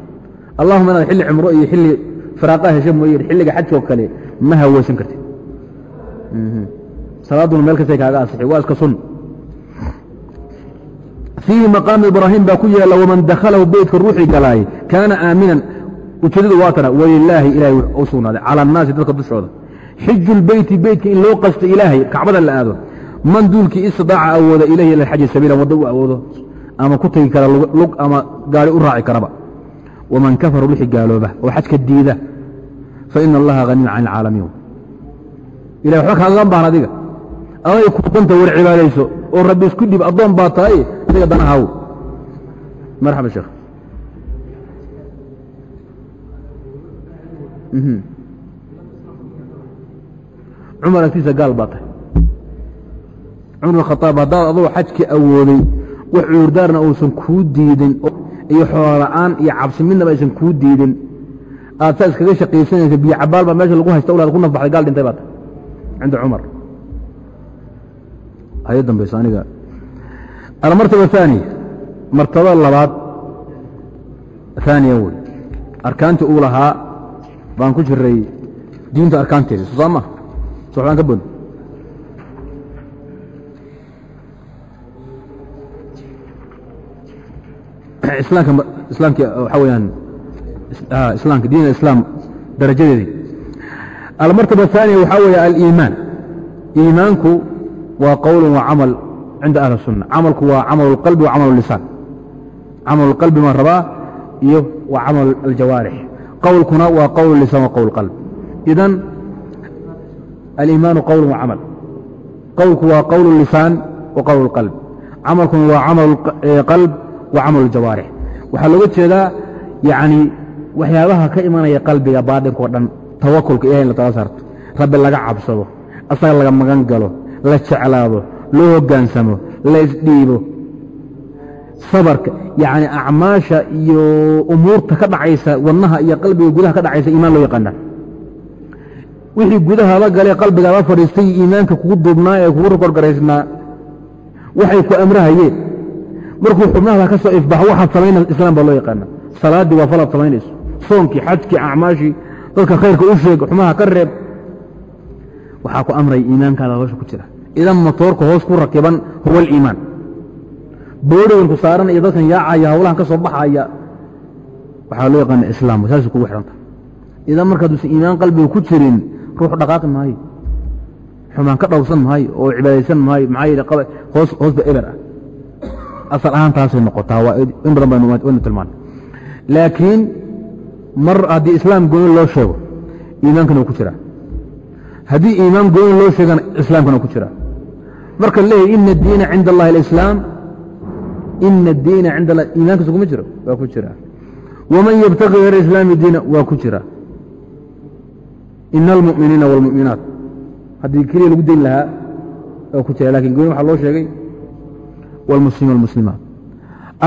allahuma inaad xilli cimro iyo xilli firaaqaa hesha mooye xilliga xajkoo kale ma haweysan kartid. Salaaduna meel kastay kaaga asixi waa iska sun. Fiihi maqaamu ibraahim baa ku yaalla waman dakhalahu beytka ruuxii galaay kaana aaminan. Ujeedadu waa tana walilaahi ilahay u sugnaaday cala annaasi dadka dushooda. Xiju lbeyti beytka in loo qasto ilaahay kacbada la aado man duulkii istidaaca awooda ilayhi ila alxaji sabiilan waddo u awoodo ama ku tegi kara lug ama gaari u raaci karaba. Waman kafaru wixii gaalooba oo xajka diida fa ina allaha haniyun can alcaalamiin ilahy waxba kaagagan baahan adiga. Aday kuutanta war cibaadayso oo rabbi isku dhib addoon baa tahay adiga danahaw marxaba sheekh. Cumar agtiisa gaal baa tahay cumar khaaab haddaad adoo xajkii awooday wax cuurdaarna uusan kuu diidin iyo xoolola'aan iyo cabsi midnaba aysan kuu diidin. Aad saa iskaga shaqaysanaysa biyo cabaal baa meesha lagu haysta ulaad ku nafbaxday gaal dhintay baa tahay cinda cumar. Hay dambayso aniga. Almartaba aaniya martaba labaad aaniya wey arkaantii uu lahaa baan ku jiray diinta arkaanteeda soo ma so ka bon diin islaam darajadeedii almartaba aaniya waxaa weeye aliimaan iimaanku waa qowl wa camal cinda ahli الsunna camalku waa camal اlqalbi wa camal اlisaan camal اlqalbi maa rabaa iyo wa camal aljawaarix qowlkuna waa qowl lisaan wa qowl qalb idan aliimaanu qowl wa camal qowlku waa qowl lisaan wa qowl اlqalb camalkuna waa camal qalb wa camal اljawaarix waxaa looga jeedaa yani waxyaabaha ka imanaya qalbiga baadhinkao dhan tawakulka ilahay in la tala saarto. Rabbi laga cabsado asaga laga magan galo la jeclaado loo hogaansamo la isdhiibo. Sabarka yani acmaasha iyo umuurta ka dhacaysa wadnaha iyo qalbiga gudaha ka dhacaysa iimaan loo yaqaana wixii gudaha la galee qalbiga la fadhiistay iimaanka kugu duubnaa ee kugu rogorgaraysnaa waxay ku amrahayeen markuu xubnaha ka soo ifbaxo waxaad samayna islaam baa loo yaqaana salaaddii waa falaad samaynayso. Soonkii xajkii acmaashii dadka khayrka u sheeg xumaha ka reeb. Waxaa ku amraya iimaankaada hoosha ku jira. Idan motoorka hoos ku rakiban huwa aliimaan boodhigan ku saaran iyo dadkan yaacaya hawlahan ka soo baxaya. Waxaa loo yaqaana islaam saasay kugu xidhanta idan markaaduusan iimaan qalbiga ku jirin ruux dhaqaaqi maayo. Xumaan ka dhowrsan maayo oo cibaadaysan maayo maxaa yeele hoos hoosba eber ah asal ahaan taasay noqotaa waa in badan baynu tilmaan. Laakiin mar haddii islaam gooni loo sheego iimaankana wuu ku jiraa haddii iimaan gooni loo sheegana islaamkana ku jira. Marka leeyahy ina diina cinda allahi alislaam ina diina cinda allah iimaankiisa kuma jiro waa ku jira. Waman yabtaqi hayr islaami diina waa ku jira. Ina almu'miniina wاlmu'minaat haddii keliya lagu dayn lahaa waa ku jira. Lakin gooni waxaa loo sheegay wاlmuslim wاlmuslimaat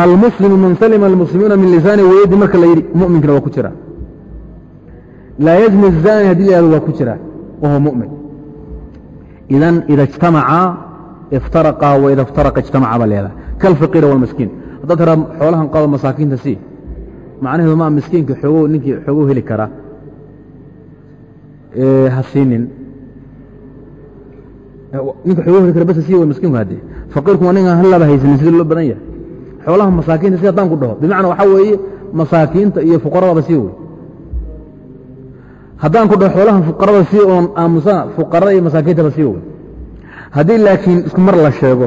almuslimu man salima almuslimuuna min lisaani wayadi marka la yidhi mu'minkana waa ku jira laa yazni الzani hadii la yahdo waa ku jira whuwa mumin idan ida اجtamacaa iftaraqaa waida اftaraqa اجtamaca baa leedaha kalfaqiira wاlmaskiin haddaad tara xoolahan qado masaakiinta sii macnaheedu maa miskiinka xoogo ninkii xoogo heli kara ha siinin ninka xoogo heli kara bas sii way miskiinku haddee faqiirku waa ninkaan hallaba haysanin sida loo badan yahay. Xoolaha masaakiinta si haddaan ku dhaho bimacna waxaa weeye masaakiinta iyo fuqaradaba sii wey. Haddaan ku dhaho xoolahan fuqarada sii oon aamusana fuqarada iyo masaakiintaba sii wey. Haddii laakiin isku mar la sheego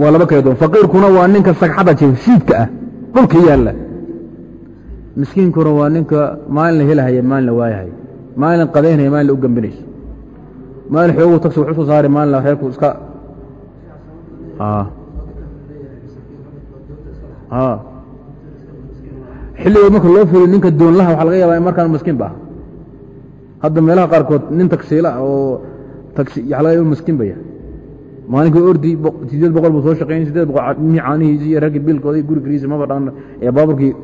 waa laba kala duwan faqiirkuna waa ninka sagxadda jiro shiidka ah dhulka yaalla. Miskiinkuna waa ninka maalin la helahaya maalin la waayahaya maalin qadaynaya maalin la u gambinayso maalin xoogu tagsi wax soo saari maalin reerku iska xilligood marka loo furiyo ninka doonlaha waxa laga yaaba in markaan maskiin ba ah hadda meelaha qaarkood nin tagsiila oo waxa laga yaba maskiin ba yahay maalinkii ordi sideed boqol buu soo shaqaynay sideed boqol mihii caanihiisii iyo reerkii biilkooda gurigriisi maba dhanna ee baaburkii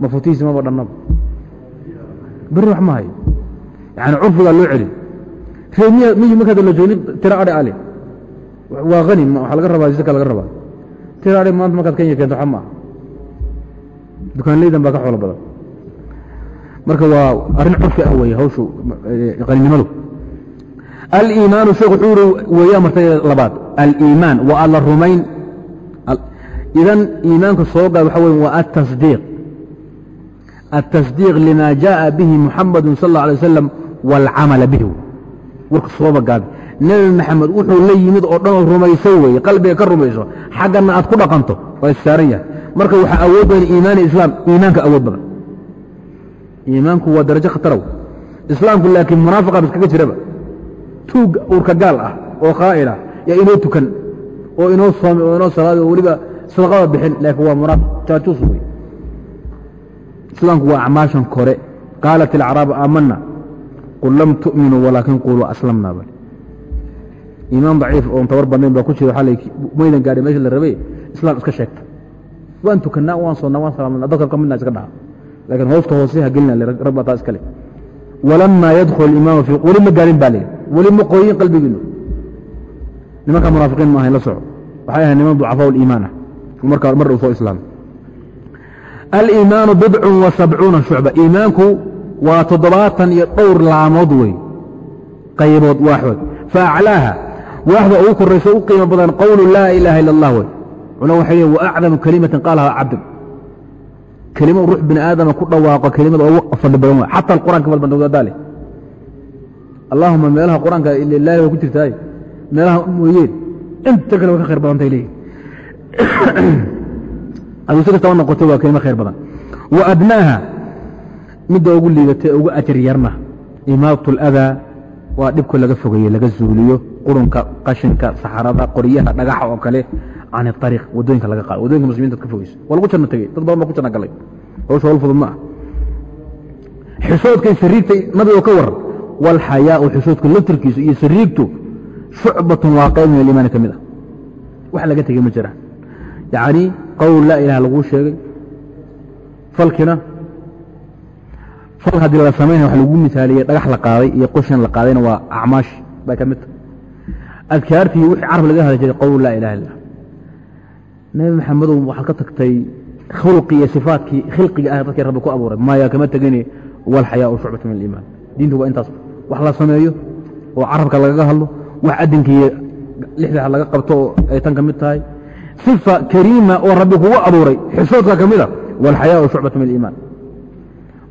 mafutihiisi maba dhannaba beri wax ma hayo. Yani curfigaa loo celi reemiya miyi markaad la joogni tira adhe ale waa hani waxaa laga rabaa zaka laga rabaa tira adhe maanta markaad kenya keento waxa ma aha dukaanleydan baa ka xoolo badan marka waa arrin curfi ah wey hawshu qaninimadu aliimaanu sheekh wuxuu uri weeyaa martay labaad aliimaan waa alla rumayn idan iimaanka soo gaa waxa wey waa atasdiiq التصديق لما جاء به محمد صلى الله عليه وسلم والعمل به warka sooba gaabi nebi maxamed wuxuu la yimid oo dhan oo rumayso weeye qalbiga ka rumayso xaggana aad ku dhaqanto waa issaaran yahay. Marka waxaa awood badan iimaan islaam iimaanka awood badan. Iimaanku waa darajo khatarow islaamku laakiin munaafiqa iskaga jiraba. Tuug uurka gaal ah oo khaa'ila yaa inoo tukan oo inoo soomi oo inoo salaadi oo weliba sadaqada bixin laakiin waa munaafiq jaajuus wey islaamku waa acmaashan kore. Qaalat ilacraabu aamana qul lam tu'minuu walaakin quluu aslamna bal iimaan daciif oon tabar badnayn baa ku jira la maydan gaadhay meesha la rabay islaam iska sheegta. Waan tukannaa waan soonnaa waan salaamnaa dadka ka midna iska dhaca. Laakiin hoosta hoose ha gelina rag baa taa iskale walamaa yadkhul imaamu fi weli ma gaarin baa leeyahy weli ma qoyin qalbigiinu nimanka munaafiqiin ma ahayn la soco. Waxay ahayd niman ducafaa liimaan ah. Markaa mar uu soo islaamay aliimaanu bidcun wa sabcuuna shucba. Iimaanku waa toddobaatan iyo dhowr laamood wey. Qaybood waaxood. Fa waaxda ugu korayso u qiimo badan qowlu laa ilaaha ila allah wey. Culama waxay leeyiin wa acdamu kalimatin qaalaha cabdun kelimo ruux bini aadama ku dhawaaqo kelimada ugu fadli badan wa xata qur'anka fal bandawdadaa leh allahuma meelaha qur'aanka ilaahi waa ku jirtaay meelaha mooyeen inta kale way ka khayr badantay leeyihiin aduu si kastaba noqotay waa kelimo khayr badan. Wa adnaaha midda ugu liidatay ugu ajar yarna imaadatu aladaa waa dhibka laga fogeeye laga zuuliyo qurunka qashinka saxarada qoryaha dhagaxa oo kale can ariiq waddooyinka laga qaado. Wadooyinka muslimiinta ka fogeyso waa lagu janno tegey dad badan baa ku janno galay. Hawsha hawl fudud ma ah xishoodkay sariigtay nabigo ka waran walxayaau xishoodka laftirkiisu iyo sariigtu shucbatun waa qayb min aliimaani ka mid ah. Wax laga tegey ma jiraan yacni qowl laa ilaha laguu sheegay. Falkina fal haddii la samaynaya wax lagu misaaliyey dhagax la qaaday iyo qushan la qaadayna waa acmaash bay ka mid tahay. Adkaartii wixii carab laga hadli jiray qowl laa ilaha illah nebi maxamedow waxaad ka tagtay khulqi iyo sifaatkii khilqiga ah dadkii rabbi ku abuuray. Maya kama tegini walxayaau shucbatu min aliimaan. Diintu waa intaas. Wax la sameeyo oo carabka lagaga hadlo wax adinkiiyo lixda laga qabto oo ay tan ka mid tahay. Sifa kariima oo rabbi kugu abuuray xishoodka ka mida walxayaau shucbatu min aliimaan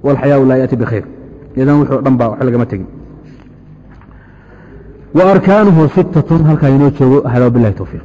walxayaau laa yaati bikhayr idan wuxuu dhan baa wax lagama tegin wa arkaanuhu sittatun halkaa inoo joogo hada bilahi towfiiq